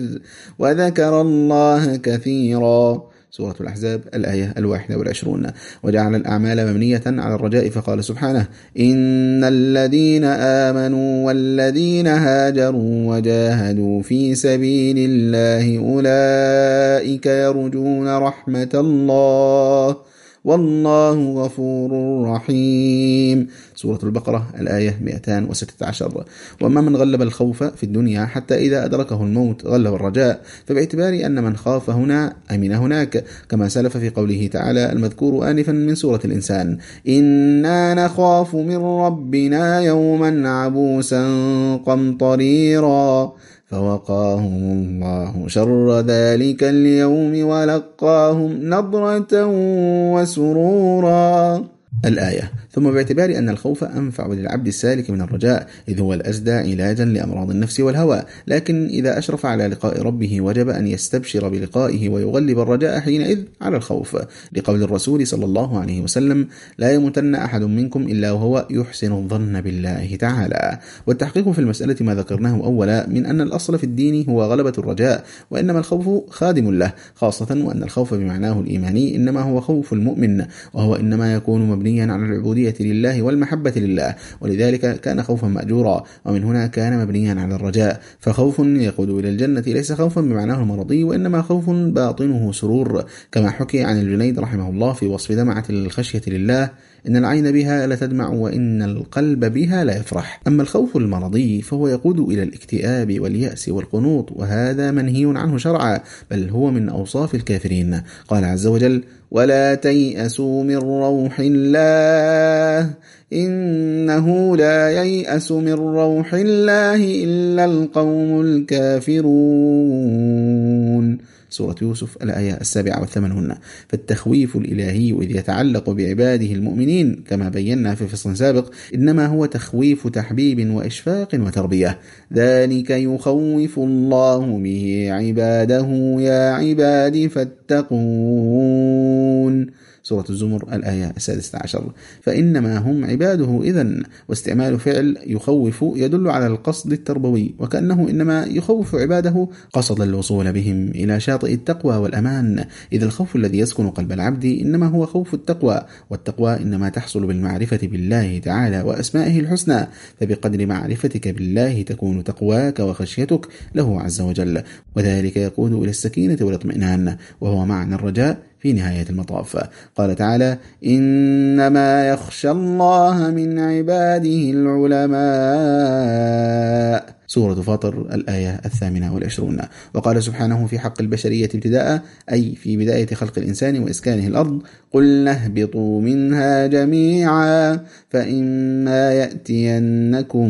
وذكر الله كثيرا. سورة الأحزاب الآية الواحدة والعشرون. وجعل الأعمال مبنية على الرجاء فقال سبحانه إن الذين آمنوا والذين هاجروا وجاهدوا في سبيل الله أولئك يرجون رحمة الله والله غفور رحيم. سورة البقرة الآية 216 وأما من غلب الخوف في الدنيا حتى إذا أدركه الموت غلب الرجاء. فباعتبار أن من خاف هنا أمن هناك. كما سلف في قوله تعالى المذكور آنفا من سورة الإنسان. إنا نخاف من ربنا يوما عبوسا قمطريرا. فوقاهم الله شر ذلك اليوم ولقاهم نضرة وسرورا. الآية. ثم باعتبار أن الخوف أنفع للعبد السالك من الرجاء إذ هو الأزدى علاجا لأمراض النفس والهوى لكن إذا أشرف على لقاء ربه وجب أن يستبشر بلقائه ويغلب الرجاء حينئذ على الخوف. لقول الرسول صلى الله عليه وسلم لا يمتن أحد منكم إلا وهو يحسن الظن بالله تعالى. والتحقيق في المسألة ما ذكرناه أولا من أن الأصل في الدين هو غلبة الرجاء وإنما الخوف خادم له خاصة وأن الخوف بمعناه الإيماني إنما هو خوف المؤمن وهو إنما يكون مبنيا على العبودية العبودية لله والمحبة لله ولذلك كان خوفا مأجورا ومن هنا كان مبنيا على الرجاء فخوف يقود إلى الجنة ليس خوفا بمعناه المرضي وإنما خوف باطنه سرور كما حكي عن الجنيد رحمه الله في وصف دمعة الخشية لله إن العين بها لتدمع وإن القلب بها لا يفرح. أما الخوف المرضي فهو يقود إلى الاكتئاب واليأس والقنوط وهذا منهي عنه شرعا بل هو من أوصاف الكافرين. قال عز وجل ولا تيأسوا من روح الله إنه لا ييأس من روح الله إلا القوم الكافرون. سورة يوسف الآية السابعة والثمانون فالتخويف الإلهي إذ يتعلق بعباده المؤمنين كما بينا في فصل سابق إنما هو تخويف تحبيب وإشفاق وتربية. ذلك يخوف الله به عباده يا عباد فاتقون. سورة الزمر الآية السادسة عشر. فإنما هم عباده إذا واستعمال فعل يخوف يدل على القصد التربوي وكأنه إنما يخوف عباده قصد الوصول بهم إلى شاطئ التقوى والأمان. إذ الخوف الذي يسكن قلب العبد إنما هو خوف التقوى والتقوى إنما تحصل بالمعرفة بالله تعالى وأسمائه الحسنى. فبقدر معرفتك بالله تكون تقواك وخشيتك له عز وجل. وذلك يقود إلى السكينة والإطمئنان وهو معنى الرجاء في نهاية المطاف. قال تعالى إنما يخشى الله من عباده العلماء. سورة فاطر الآية الثامنة والعشرون. وقال سبحانه في حق البشرية ابتداء أي في بداية خلق الإنسان وإسكانه الأرض قل اهبطوا منها جميعا فإما يأتينكم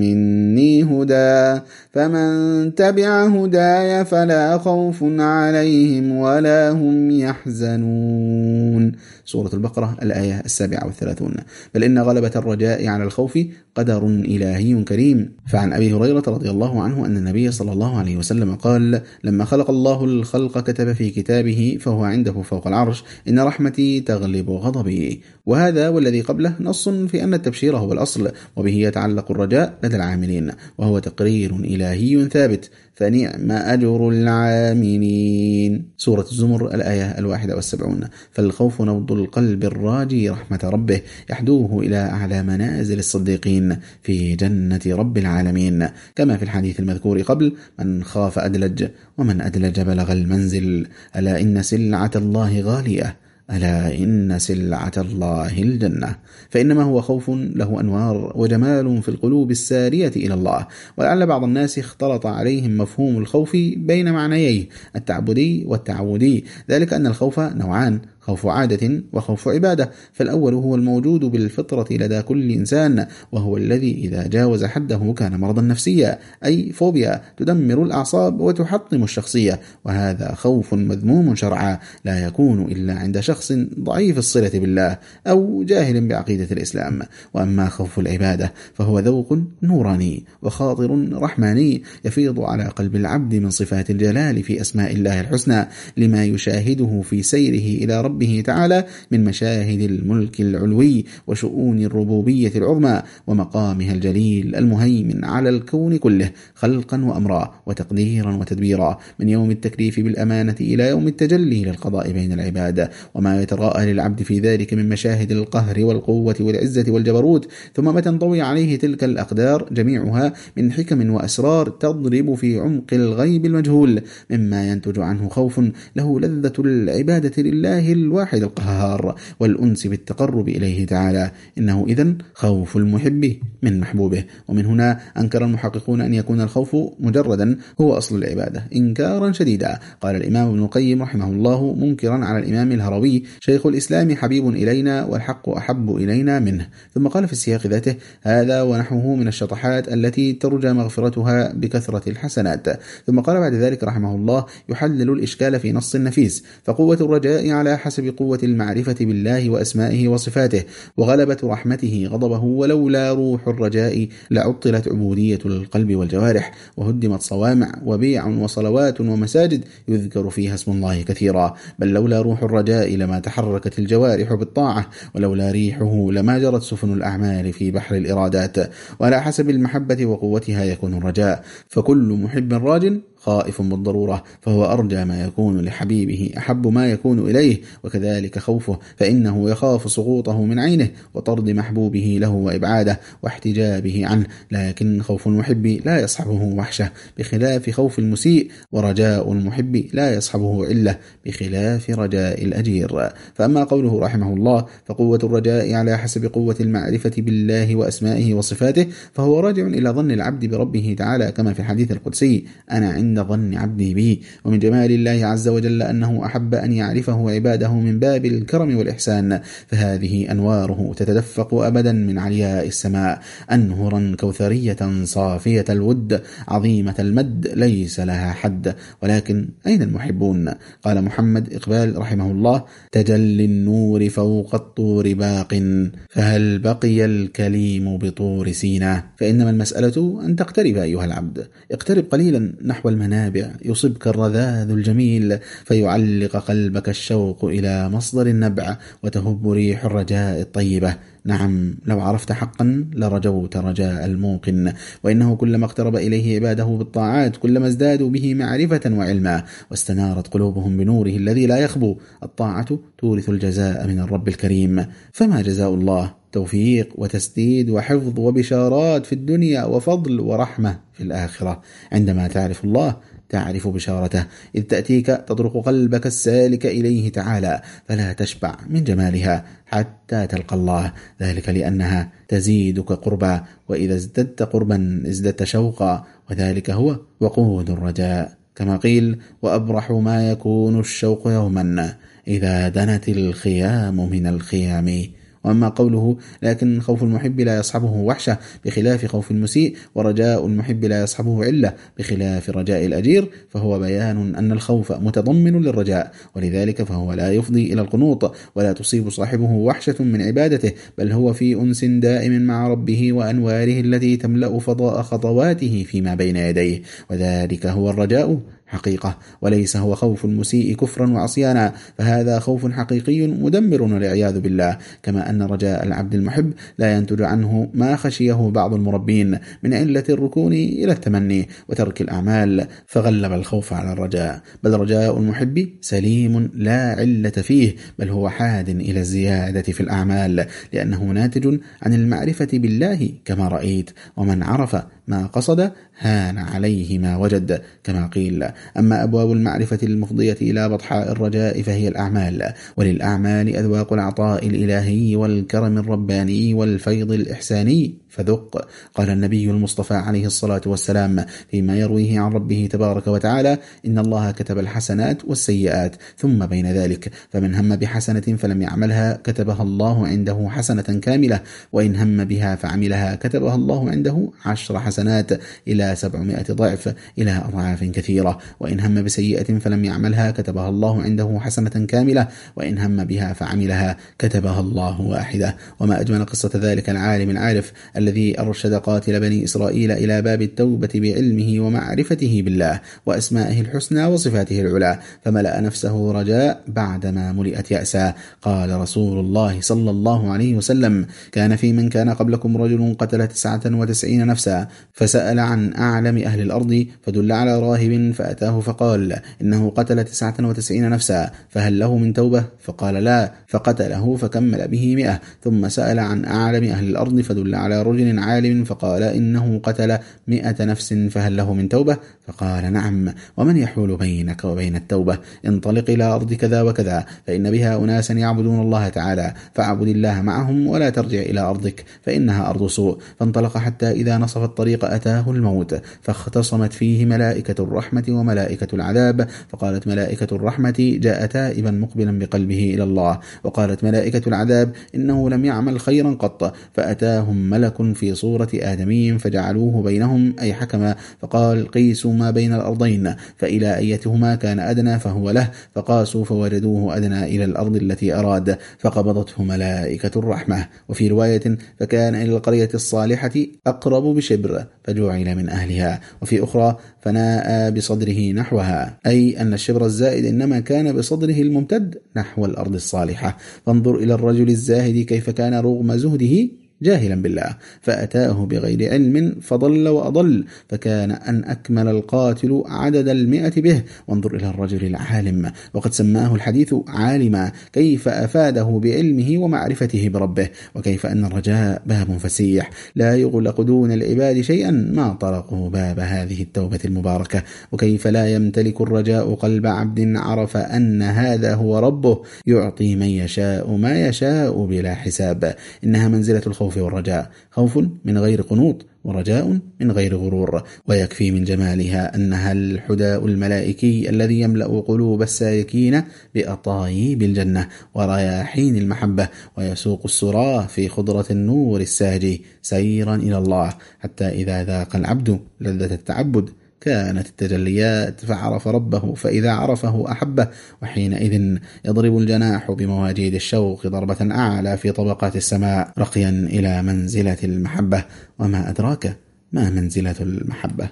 مني هدى فمن تبع هداي فلا خوف عليهم ولا هم يحزنون. سورة البقرة الآية السابعة والثلاثون. بل إن غلبة الرجاء على الخوف قدر إلهي كريم. فعن أبي هريرة رضي الله عنه أن النبي صلى الله عليه وسلم قال لما خلق الله الخلق كتب في كتابه فهو عنده فوق العرش إن رحمتي تغلب غضبي. وهذا والذي قبله نص في أن التبشير هو الأصل وبه يتعلق الرجاء لدى العاملين وهو تقرير إلهي ثابت. فنعم أجر العاملين. سورة الزمر الآية الواحدة والسبعون. فالخوف نبض القلب الراجي رحمة ربه يحدوه إلى أعلى منازل الصديقين في جنة رب العالمين. كما في الحديث المذكور قبل من خاف أدلج ومن أدلج بلغ المنزل. ألا إن سلعة الله غالية؟ ألا إن سلعة الله الجنة؟ فإنما هو خوف له أنوار وجمال في القلوب السارية إلى الله. ولعل بعض الناس اختلط عليهم مفهوم الخوف بين معنييه التعبدي والتعودي. ذلك أن الخوف نوعان خوف عادة وخوف عبادة. فالأول هو الموجود بالفطرة لدى كل إنسان وهو الذي إذا جاوز حده كان مرضا نفسيا أي فوبيا تدمر الأعصاب وتحطم الشخصية وهذا خوف مذموم شرعا لا يكون إلا عند شخص ضعيف الصلة بالله أو جاهل بعقيدة الإسلام. وأما خوف العبادة فهو ذوق نوراني وخاطر رحماني يفيض على قلب العبد من صفات الجلال في أسماء الله الحسنى لما يشاهده في سيره إلى رب بربه تعالى من مشاهد الملك العلوي وشؤون الربوبية العظمى ومقامها الجليل المهيمن على الكون كله خلقا وأمرا وتقديرا وتدبيرا من يوم التكليف بالأمانة إلى يوم التجلي للقضاء بين العباد. وما يتراءى للعبد في ذلك من مشاهد القهر والقوة والعزة والجبروت. ثم متى تنطوي عليه تلك الأقدار؟ جميعها من حكم وأسرار تضرب في عمق الغيب المجهول. مما ينتج عنه خوف له لذة العبادة لله الواحد القهار والأنس بالتقرب إليه تعالى. إنه إذن خوف المحب من محبوبه. ومن هنا أنكر المحققون أن يكون الخوف مجردا هو أصل العبادة. إنكارا شديدا. قال الإمام ابن القيم رحمه الله منكرا على الإمام الهروي شيخ الإسلام حبيب إلينا والحق أحب إلينا منه. ثم قال في السياق ذاته هذا ونحوه من الشطحات التي ترجى مغفرتها بكثرة الحسنات. ثم قال بعد ذلك رحمه الله يحلل الإشكال في نص النفيس. فقوة الرجاء على حسب قوة المعرفة بالله وأسمائه وصفاته وغلبة رحمته غضبه ولولا روح الرجاء لعطلت عبودية القلب والجوارح وهدمت صوامع وبيع وصلوات ومساجد يذكر فيها اسم الله كثيرا. بل لولا روح الرجاء لما تحركت الجوارح بالطاعة ولولا ريحه لما جرت سفن الأعمال في بحر الإرادات. وعلى حسب المحبة وقوتها يكون الرجاء. فكل محب راج خائف بالضرورة فهو أرجى ما يكون لحبيبه أحب ما يكون إليه وكذلك خوفه فإنه يخاف سقوطه من عينه وطرد محبوبه له وإبعاده واحتجابه عنه لكن خوف المحب لا يصحبه وحشة بخلاف خوف المسيء ورجاء المحب لا يصحبه علة بخلاف رجاء الأجير. فأما قوله رحمه الله فقوة الرجاء على حسب قوة المعرفة بالله وأسمائه وصفاته فهو راجع إلى ظن العبد بربه تعالى كما في الحديث القدسي أنا عند عند ظن عبدي بي. ومن جمال الله عز وجل أنه أحب أن يعرفه عباده من باب الكرم والإحسان فهذه أنواره تتدفق أبدا من علياء السماء. أنهرا كوثرية صافية الود عظيمة المد ليس لها حد. ولكن أين المحبون؟ قال محمد إقبال رحمه الله تجلي النور فوق الطور باق فهل بقي الكليم بطور سينا؟ فإنما المسألة أن تقترب أيها العبد. اقترب قليلا نحو المنابع. يصبك الرذاذ الجميل فيعلق قلبك الشوق إلى مصدر النبع وتهب ريح الرجاء الطيبة. نعم لو عرفت حقا لرجوت رجاء الموقن. وإنه كلما اقترب إليه عباده بالطاعات كلما ازدادوا به معرفة وعلما واستنارت قلوبهم بنوره الذي لا يخبو. الطاعة تورث الجزاء من الرب الكريم. فما جزاء الله؟ توفيق وتسديد وحفظ وبشارات في الدنيا وفضل ورحمة في الآخرة. عندما تعرف الله تعرف بشارته. إذ تأتيك تطرق قلبك السالك إليه تعالى فلا تشبع من جمالها حتى تلقى الله. ذلك لأنها تزيدك قربا وإذا ازددت قربا ازددت شوقا وذلك هو وقود الرجاء. كما قيل وأبرح ما يكون الشوق يوما إذا دنت الخيام من الخيام. وأما قوله لكن خوف المحب لا يصحبه وحشة بخلاف خوف المسيء ورجاء المحب لا يصحبه علة بخلاف رجاء الأجير فهو بيان أن الخوف متضمن للرجاء ولذلك فهو لا يفضي إلى القنوط ولا تصيب صاحبه وحشة من عبادته بل هو في أنس دائم مع ربه وأنواره التي تملأ فضاء خطواته فيما بين يديه وذلك هو الرجاء حقيقة وليس هو خوف المسيء كفرا وعصيانا فهذا خوف حقيقي مدمر والعياذ بالله. كما أن رجاء العبد المحب لا ينتج عنه ما خشيه بعض المربين من علة الركون إلى التمني وترك الأعمال فغلب الخوف على الرجاء. بل رجاء المحب سليم لا علة فيه بل هو حاد إلى الزيادة في الأعمال لأنه ناتج عن المعرفة بالله كما رأيت ومن عرف ما قصد هان عليه ما وجد كما قيل. أما أبواب المعرفة المفضية إلى بطحاء الرجاء فهي الأعمال. وللأعمال أذواق العطاء الإلهي والكرم الرباني والفيض الإحساني. فذق. قال النبي المصطفى عليه الصلاة والسلام فيما يرويه عن ربه تبارك وتعالى إن الله كتب الحسنات والسيئات ثم بين ذلك. فمن هم بحسنة فلم يعملها كتبها الله عنده حسنة كاملة وإن هم بها فعملها كتبها الله عنده عشر حسنات إلى سبعمائة ضعف إلى أضعاف كثيرة. وإن هم بسيئة فلم يعملها كتبها الله عنده حسنة كاملة وإن هم بها فعملها كتبها الله واحدة. وما أجمل قصة ذلك العالم العارف الذي أرشد قاتل بني إسرائيل إلى باب التوبة بعلمه ومعرفته بالله وأسمائه الحسنى وصفاته العلى فملأ نفسه رجاء بعدما ملئت يأسا قال رسول الله صلى الله عليه وسلم كان في من كان قبلكم رجل قتل تسعة وتسعين نفسا فسأل عن أعلم أهل الأرض فدل على راهب فأتاه فقال إنه قتل تسعة وتسعين نفسا فهل له من توبة؟ فقال لا فقتله فكمل به مئة. ثم سأل عن أعلم أهل الأرض فدل على رجل عالم فقال إنه قتل مئة نفس فهل له من توبة؟ فقال نعم. ومن يحول بينك وبين التوبة؟ انطلق إلى أرض كذا وكذا فإن بها أناسا يعبدون الله تعالى فاعبد الله معهم ولا ترجع إلى أرضك فإنها أرض سوء. فانطلق حتى إذا نصف الطريق أتاه الموت فاختصمت فيه ملائكة الرحمة وملائكة العذاب. فقالت ملائكة الرحمة جاء تائبا مقبلا بقلبه إلى الله. وقالت ملائكة العذاب إنه لم يعمل خيرا قط. فأتاهم ملك في صورة آدمي فجعلوه بينهم أي حكما فقال قيسوا ما بين الأرضين فإلى أيتهما كان أدنى فهو له فقاسوا فوردوه أدنى إلى الأرض التي أراد فقبضته ملائكة الرحمة. وفي رواية فكان إلى القرية الصالحة أقرب بشبر فجعل من أهلها. وفي أخرى فناء بصدره نحوها أي أن الشبر الزائد إنما كان بصدره الممتد نحو الأرض الصالحة. فانظر إلى الرجل الزاهد كيف كان رغم زهده جاهلا بالله. فأتاه بغير علم فضل وأضل فكان أن أكمل القاتل عدد المئة به. وانظر إلى الرجل العالم. وقد سماه الحديث عالما. كيف أفاده بعلمه ومعرفته بربه؟ وكيف أن الرجاء باب فسيح. لا يغلق دون العباد شيئا ما طرقوا باب هذه التوبة المباركة. وكيف لا يمتلك الرجاء قلب عبد عرف أن هذا هو ربه؟ يعطي من يشاء ما يشاء بلا حساب. إنها منزلة الخوف الخوف والرجاء. خوف من غير قنوط ورجاء من غير غرور. ويكفي من جمالها أنها الحداء الملائكي الذي يملأ قلوب السالكين بأطايب الجنة ورياحين المحبة ويسوق السراه في خضرة النور الساجي سيرا إلى الله. حتى إذا ذاق العبد لذة التعبد كانت التجليات فعرف ربه فإذا عرفه أحبه وحينئذ يضرب الجناح بمواجيد الشوق ضربة أعلى في طبقات السماء رقيا إلى منزلة المحبة. وما أدراك ما منزلة المحبة؟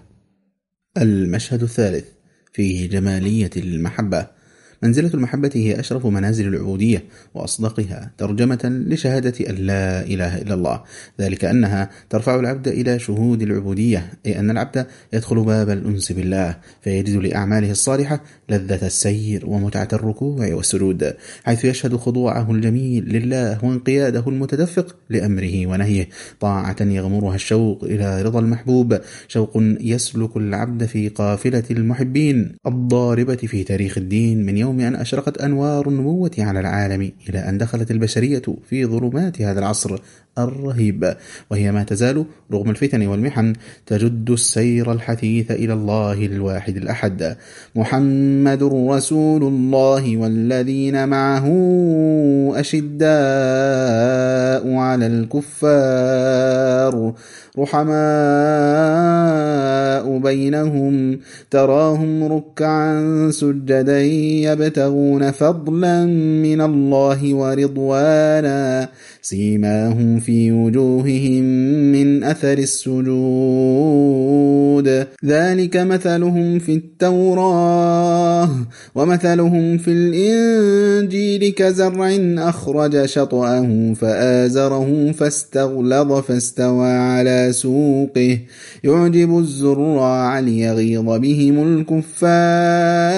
المشهد الثالث فيه جمالية المحبة. منزلة المحبة هي أشرف منازل العبودية وأصدقها ترجمة لشهادة أن لا إله إلا الله. ذلك أنها ترفع العبد إلى شهود العبودية أي أن العبد يدخل باب الأنس بالله فيجد لأعماله الصالحة لذة السير ومتعة الركوع والسجود حيث يشهد خضوعه الجميل لله وانقياده المتدفق لأمره ونهيه. طاعة يغمرها الشوق إلى رضا المحبوب شوق يسلك العبد في قافلة المحبين. الضاربة في تاريخ الدين من يوم يوم أن أشرقت أنوار النبوة على العالم إلى أن دخلت البشرية في ظلمات هذا العصر الرهيب وهي ما تزال رغم الفتن والمحن تجد السير الحثيث إلى الله الواحد الأحد. محمد رسول الله والذين معه أشداء على الكفار. رحماء بينهم تراهم ركعا سجدا يبتغون فضلا من الله ورضوانا. سيماهم في وجوههم من أثر السجود. ذلك مثلهم في التوراة ومثلهم في الإنجيل كزرع أخرج شطأه فآزره فاستغلظ فاستوى على سوقه. يعجب الزراع ليغيظ بهم الكفار.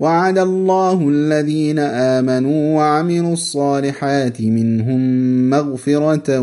وعد الله الذين آمنوا وعملوا الصالحات منهم مغفرة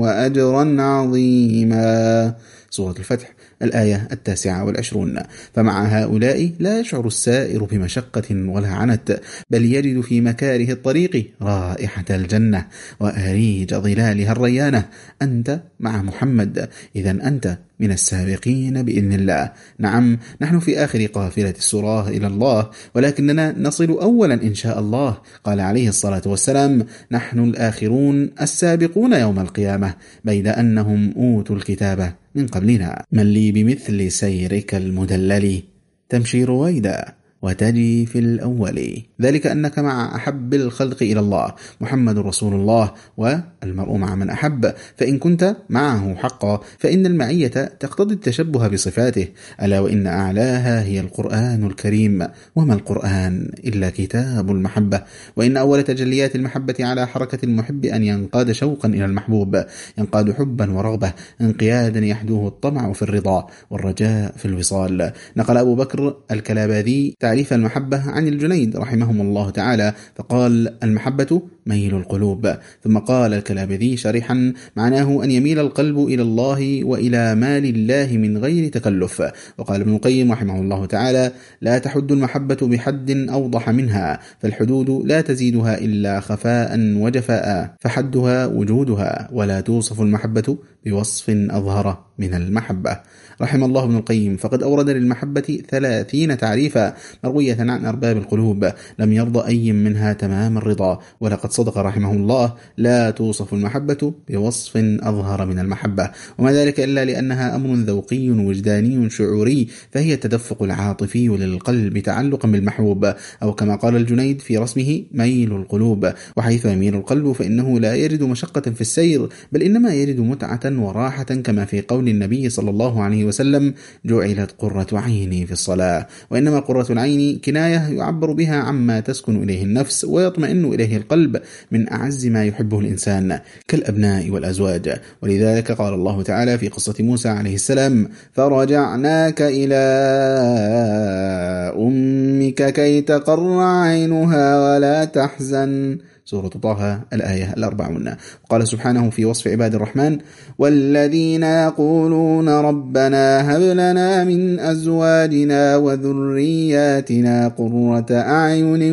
وأجرا عظيما. سورة الفتح الآية التاسعة والعشرون. فمع هؤلاء لا يشعر السائر بمشقة ولا عنت بل يجد في مكاره الطريق رائحة الجنة وأريج ظلالها الريانة. أنت مع محمد. إذا أنت من السابقين بإذن الله. نعم نحن في آخر قافلة السراه إلى الله ولكننا نصل أولا إن شاء الله. قال عليه الصلاة والسلام نحن الآخرون السابقون يوم القيامة بيد أنهم أوتوا الكتابة من قبلنا. من لي بمثل سيرك المدلل. تمشي رويدا. وتجي في الأول. ذلك أنك مع أحب الخلق إلى الله محمد رسول الله والمرء مع من أحب. فإن كنت معه حقا فإن المعية تقتضي التشبه بصفاته. ألا وإن أعلاها هي القرآن الكريم. وما القرآن إلا كتاب المحبة. وإن أول تجليات المحبة على حركة المحب أن ينقاد شوقا إلى المحبوب ينقاد حبا ورغبة انقيادا يحدوه الطمع في الرضا والرجاء في الوصال. نقل أبو بكر الكلاباذي تعريف المحبة عن الجنيد رحمهم الله تعالى فقال المحبة ميل القلوب. ثم قال الكلابذي شريحا معناه أن يميل القلب إلى الله وإلى مال الله من غير تكلف. وقال ابن القيم رحمه الله تعالى لا تحد المحبة بحد أوضح منها فالحدود لا تزيدها إلا خفاء وجفاء فحدها وجودها ولا توصف المحبة بوصف أظهر من المحبة. رحم الله ابن القيم. فقد أورد للمحبة ثلاثين تعريفا مروية عن أرباب القلوب. لم يرضى أي منها تمام الرضا. ولقد صدق رحمه الله لا توصف المحبة بوصف أظهر من المحبة. وما ذلك إلا لأنها أمر ذوقي وجداني شعوري. فهي التدفق العاطفي للقلب تعلقا بالمحبوب. أو كما قال الجنيد في رسمه ميل القلوب وحيث يميل القلب فإنه لا يجد مشقة في السير بل إنما يجد متعة وراحة كما في قول النبي صلى الله عليه وسلم جعلت قرة عيني في الصلاة. وإنما قرة العين كناية يعبر بها عما تسكن إليه النفس ويطمئن إليه القلب من أعز ما يحبه الإنسان كالأبناء والأزواج. ولذلك قال الله تعالى في قصة موسى عليه السلام فرجعناك إلى أمك كي تقر عينها ولا تحزن. سورة طه الآية الأربعون. قال سبحانه في وصف عباد الرحمن والذين يقولون ربنا هب لنا من أزواجنا وذرياتنا قرة أعين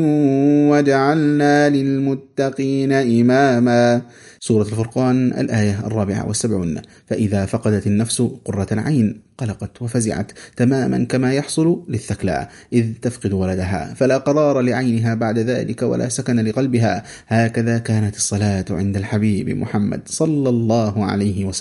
وجعلنا للمتقين إماما. سورة الفرقان الآية الرابعة والسبعون. فإذا فقدت النفس قرة العين قلقت وفزعت تماما كما يحصل للثكلى. إذ تفقد ولدها فلا قرار لعينها بعد ذلك ولا سكن لقلبها. هكذا كانت الصلاة عند الحبيب محمد صلى الله عليه وسلم.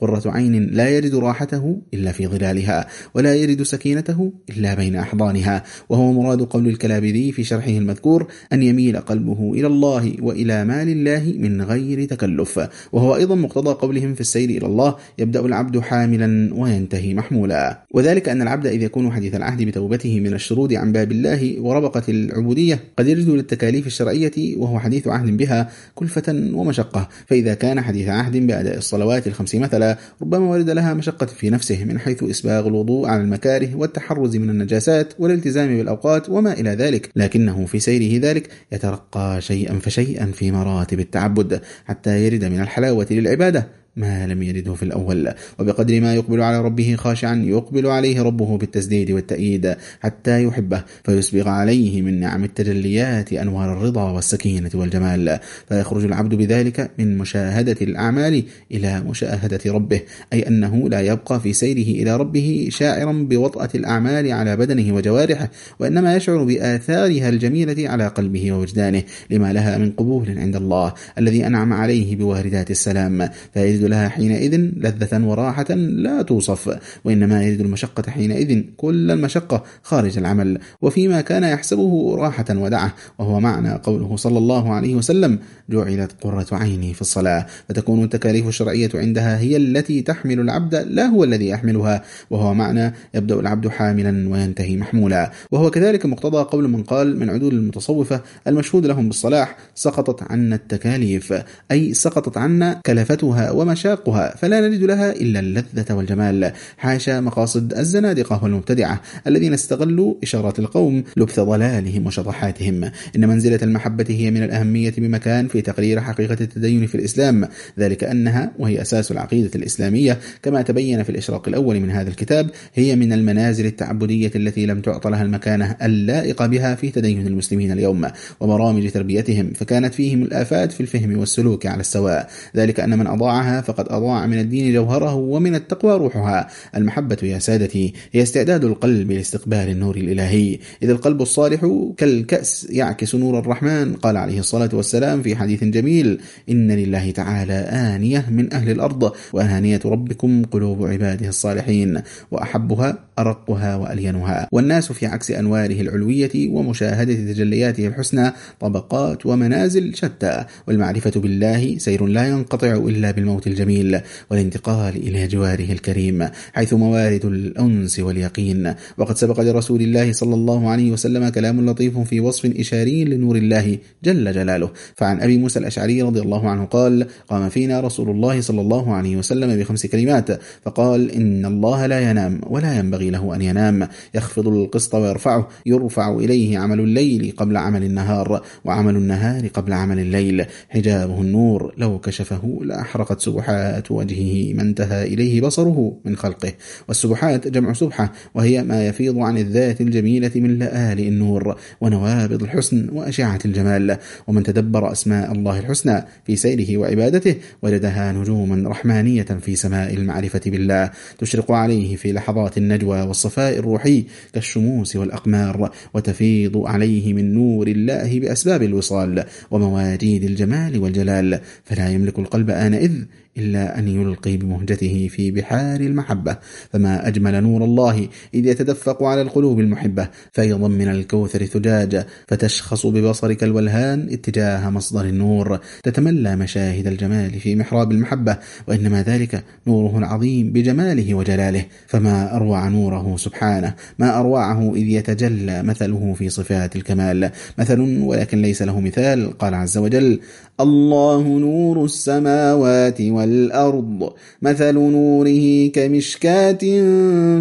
قرة عين لا يرد راحته إلا في ظلالها ولا يرد سكينته إلا بين أحضانها. وهو مراد قول الكلابذي في شرحه المذكور أن يميل قلبه إلى الله وإلى مال الله من غير تكلف. وهو أيضا مقتضى قولهم في السير إلى الله يبدأ العبد حاملا وينتهي محمولا. وذلك أن العبد إذا يكون حديث العهد بتوبته من الشرود عن باب الله وربقة العبودية قد يرد للتكاليف الشرعية وهو حديث عهد بها كلفة ومشقة. فإذا كان حديث عهد بأداء الصلوات الخمس مثلا ربما ورد لها مشقة في نفسه من حيث إسباغ الوضوء على المكاره والتحرز من النجاسات والالتزام بالأوقات وما إلى ذلك. لكنه في سيره ذلك يترقى شيئا فشيئا في مراتب التعبد حتى يرد من الحلاوة للعبادة. ما لم يرده في الأول. وبقدر ما يقبل على ربه خاشعا يقبل عليه ربه بالتسديد والتأييد حتى يحبه فيسبغ عليه من نعم التجليات أنوار الرضا والسكينة والجمال. فيخرج العبد بذلك من مشاهدة الأعمال إلى مشاهدة ربه أي أنه لا يبقى في سيره إلى ربه شاعرا بوطأة الأعمال على بدنه وجوارحه وإنما يشعر بآثارها الجميلة على قلبه ووجدانه لما لها من قبول عند الله الذي أنعم عليه بواردات السلام. فيجد لها حينئذ لذة وراحة لا توصف وإنما يجد المشقة حينئذ كل المشقة خارج العمل وفيما كان يحسبه راحة ودعة وهو معنى قوله صلى الله عليه وسلم جعلت قرة عيني في الصلاة فتكون التكاليف الشرعية عندها هي التي تحمل العبد لا هو الذي يحملها وهو معنى يبدأ العبد حاملا وينتهي محمولا. وهو كذلك مقتضى قول من قال من عدول المتصوفة المشهود لهم بالصلاح سقطت عنا التكاليف أي سقطت عنا كلفتها وما مشاقها فلا نجد لها إلا اللذة والجمال. حاشا مقاصد الزنادقة والمبتدعة الذين استغلوا إشارات القوم لبث ضلالهم وشطحاتهم. إن منزلة المحبة هي من الأهمية بمكان في تقرير حقيقة التدين في الإسلام. ذلك أنها وهي أساس العقيدة الإسلامية كما تبين في الإشراق الأول من هذا الكتاب هي من المنازل التعبدية التي لم تعط لها المكانة اللائقة بها في تدين المسلمين اليوم وبرامج تربيتهم فكانت فيهم الآفات في الفهم والسلوك على السواء. ذلك أن من أضاعها فقد أضاع من الدين جوهره ومن التقوى روحها. المحبة يا سادتي هي استعداد القلب لاستقبال النور الإلهي. إذ القلب الصالح كالكأس يعكس نور الرحمن. قال عليه الصلاة والسلام في حديث جميل إن لله تعالى آنية من أهل الأرض وآنية ربكم قلوب عباده الصالحين وأحبها أرقها وألينها. والناس في عكس أنواره العلوية ومشاهدة تجلياته الحسنى طبقات ومنازل شتى. والمعرفة بالله سير لا ينقطع إلا بالموت الجميل والانتقال إلى جواره الكريم حيث موارد الأنس واليقين. وقد سبق لرسول الله صلى الله عليه وسلم كلام لطيف في وصف إشاري لنور الله جل جلاله. فعن أبي موسى الأشعري رضي الله عنه قال قام فينا رسول الله صلى الله عليه وسلم بخمس كلمات فقال إن الله لا ينام ولا ينبغي له أن ينام يخفض القسط ويرفعه يرفع إليه عمل الليل قبل عمل النهار وعمل النهار قبل عمل الليل. حجابه النور لو كشفه لأحرقت سبحات وجهه ما انتهى إليه بصره من خلقه. والسبحات جمع سبحة وهي ما يفيض عن الذات الجميلة من لآلئ النور ونوابض الحسن وأشعة الجمال. ومن تدبر أسماء الله الحسنى في سيره وعبادته وجدها نجوما رحمانية في سماء المعرفة بالله. تشرق عليه في لحظات النجوى والصفاء الروحي كالشموس والأقمار وتفيض عليه من نور الله بأسباب الوصال ومواجيد الجمال والجلال. فلا يملك القلب آنئذ إلا أن يلقي بمهجته في بحار المحبة فما أجمل نور الله إذ يتدفق على القلوب المحبة فيضا من الكوثر ثجاج فتشخص ببصرك الولهان اتجاه مصدر النور تتملى مشاهد الجمال في محراب المحبة وإنما ذلك نوره العظيم بجماله وجلاله فما أروع نوره سبحانه ما أروعه إذ يتجلى مثله في صفات الكمال. مثل ولكن ليس له مثال قال عز وجل الله نور السماوات والأرض مثل نوره كمشكاة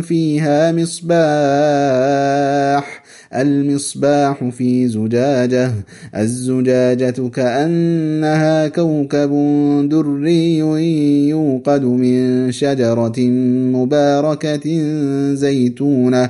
فيها مصباح المصباح في زجاجة الزجاجة كأنها كوكب دري يوقد من شجرة مباركة زيتونة.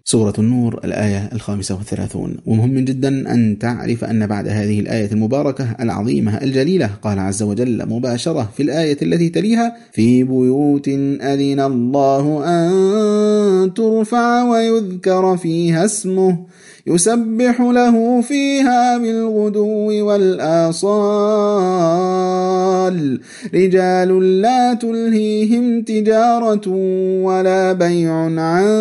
سورة النور الآية الخامسة والثلاثون. ومهم جدا أن تعرف أن بعد هذه الآية المباركة العظيمة الجليلة قال عز وجل مباشرة في الآية التي تليها في بيوت أذن الله أن ترفع ويذكر فيها اسمه يسبح له فيها بالغدو والآصال. رجال لا تلهيهم تجارة ولا بيع عن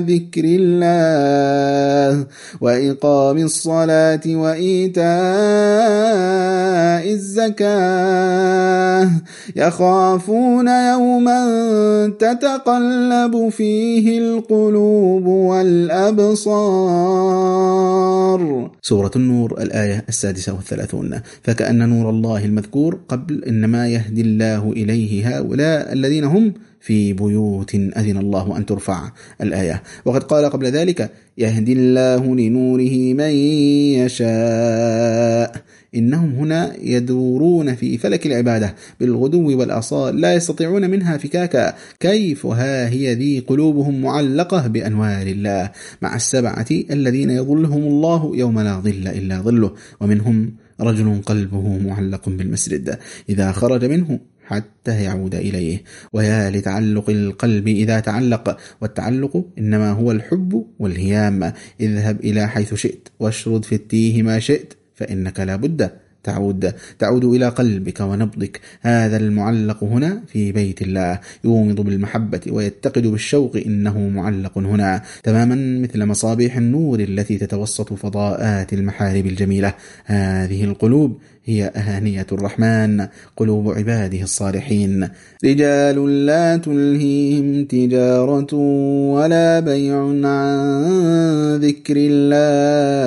ذكر الله وإقام الصلاة وإيتاء الزكاة يخافون يوما تتقلب فيه القلوب والأبصار. سورة النور الآية السادسة والثلاثون. فكأن نور الله المذكور قبل إنما يهدي الله إليه هؤلاء الذين هم في بيوت أذن الله أن ترفع الآية. وقد قال قبل ذلك يهدي الله لنوره من يشاء. إنهم هنا يدورون في فلك العبادة بالغدو والأصال لا يستطيعون منها فكاكا. كيف؟ ها هي ذي قلوبهم معلقة بأنوار الله. مع السبعة الذين يظلهم الله يوم لا ظل إلا ظله ومنهم رجل قلبه معلق بالمسجد. إذا خرج منه حتى يعود إليه. ويا لتعلق القلب إذا تعلق. والتعلق إنما هو الحب والهيام. اذهب إلى حيث شئت واشرد في التيه ما شئت فإنك لا بد تعود. تعود إلى قلبك ونبضك. هذا المعلق هنا في بيت الله. يومض بالمحبة ويتقد بالشوق إنه معلق هنا. تماما مثل مصابيح النور التي تتوسط فضاءات المحارب الجميلة. هذه القلوب هي أهانية الرحمن قلوب عباده الصالحين. رجال لا تلهيهم تجارة ولا بيع عن ذكر الله.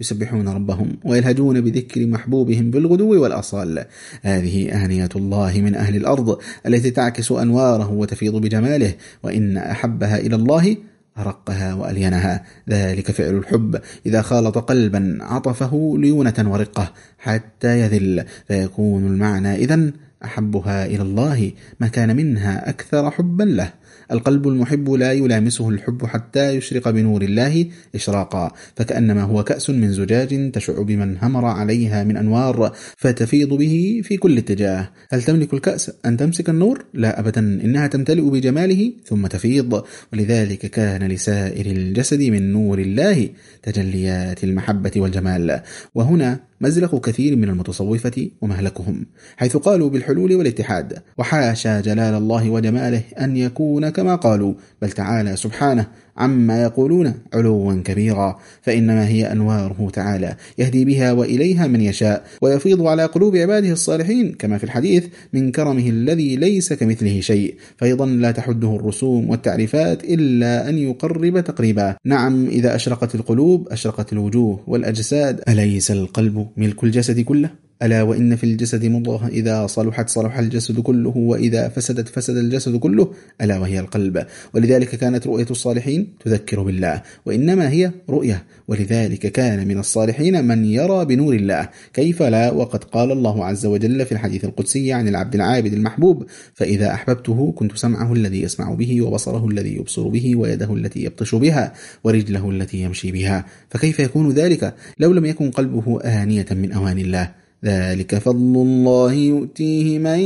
يسبحون ربهم ويلهجون بذكر محبوبهم بالغدو والأصال. هذه آنية الله من أهل الأرض التي تعكس أنواره وتفيض بجماله. وإن أحبها إلى الله أرقها وألينها. ذلك فعل الحب. إذا خالط قلبا عطفه ليونة ورقة حتى يذل. فيكون المعنى إذن أحبها إلى الله ما كان منها أكثر حبا له. القلب المحب لا يلامسه الحب حتى يشرق بنور الله إشراقا فكأنما هو كأس من زجاج تشع بمن همر عليها من أنوار فتفيض به في كل اتجاه هل تملك الكأس أن تمسك النور؟ لا أبدا إنها تمتلئ بجماله ثم تفيض ولذلك كان لسائر الجسد من نور الله تجليات المحبة والجمال وهنا مزلق كثير من المتصوفة ومهلكهم حيث قالوا بالحلول والاتحاد وحاشا جلال الله وجماله أن يكون كما قالوا بل تعالى سبحانه عما يقولون علوا كبيرا فإنما هي أنواره تعالى يهدي بها وإليها من يشاء ويفيض على قلوب عباده الصالحين كما في الحديث من كرمه الذي ليس كمثله شيء فأيضا لا تحده الرسوم والتعريفات إلا أن يقرب تقريبا نعم إذا أشرقت القلوب أشرقت الوجوه والأجساد أليس القلب ملك الجسد كله؟ ألا وإن في الجسد مضغة إذا صلحت صلح الجسد كله وإذا فسدت فسد الجسد كله ألا وهي القلب. ولذلك كانت رؤية الصالحين تذكر بالله وإنما هي رؤية. ولذلك كان من الصالحين من يرى بنور الله. كيف لا؟ وقد قال الله عز وجل في الحديث القدسي عن العبد العابد المحبوب فإذا أحببته كنت سمعه الذي يسمع به وبصره الذي يبصر به ويده التي يبطش بها ورجله التي يمشي بها. فكيف يكون ذلك؟ لو لم يكن قلبه آنية من أوان الله. ذلك فضل الله يؤتيه من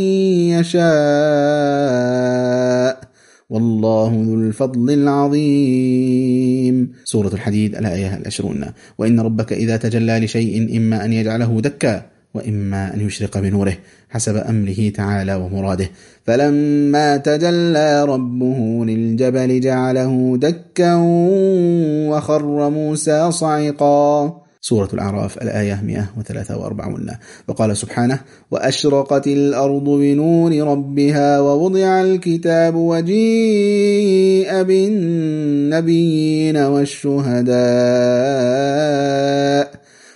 يشاء. والله ذو الفضل العظيم. سورة الحديد الآية العشرون. وإن ربك إذا تجلى لشيء إما أن يجعله دكا وإما أن يشرق بنوره حسب أمره تعالى ومراده. فلما تجلى ربه للجبل جعله دكا وخر موسى صعقا. سورة الأعراف الآية 143 وقال سبحانه وأشرقت الأرض بنور ربها ووضع الكتاب وجيء بالنبيين والشهداء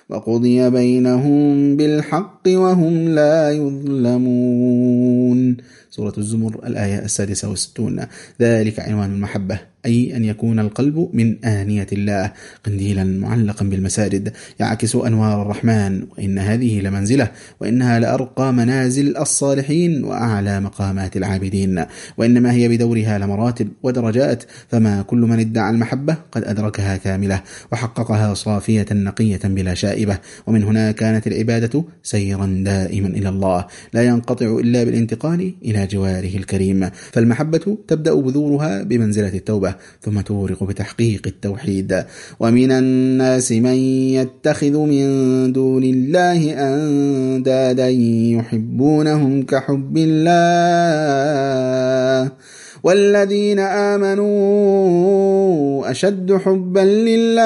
وقضي بينهم بالحق وهم لا يظلمون. سورة الزمر الآية السادسة والستون ذلك عنوان المحبة. أي أن يكون القلب من آنية الله قنديلا معلقا بالمساجد. يعكس أنوار الرحمن وإن هذه لمنزلة وإنها لأرقى منازل الصالحين وأعلى مقامات العابدين. وإنما هي بدورها لمراتب ودرجات فما كل من ادعى المحبة قد أدركها كاملة وحققها صافية نقية بلا شائبة. ومن هنا كانت العبادة سيرا دائما إلى الله لا ينقطع إلا بالانتقال إلى جواره الكريم. فالمحبة تبدأ بذورها بمنزلة التوبة. ثم تورق بتحقيق التوحيد. ومن الناس من يتخذ من دون الله أندادا يحبونهم كحب الله. والذين آمنوا أشد حبا لله.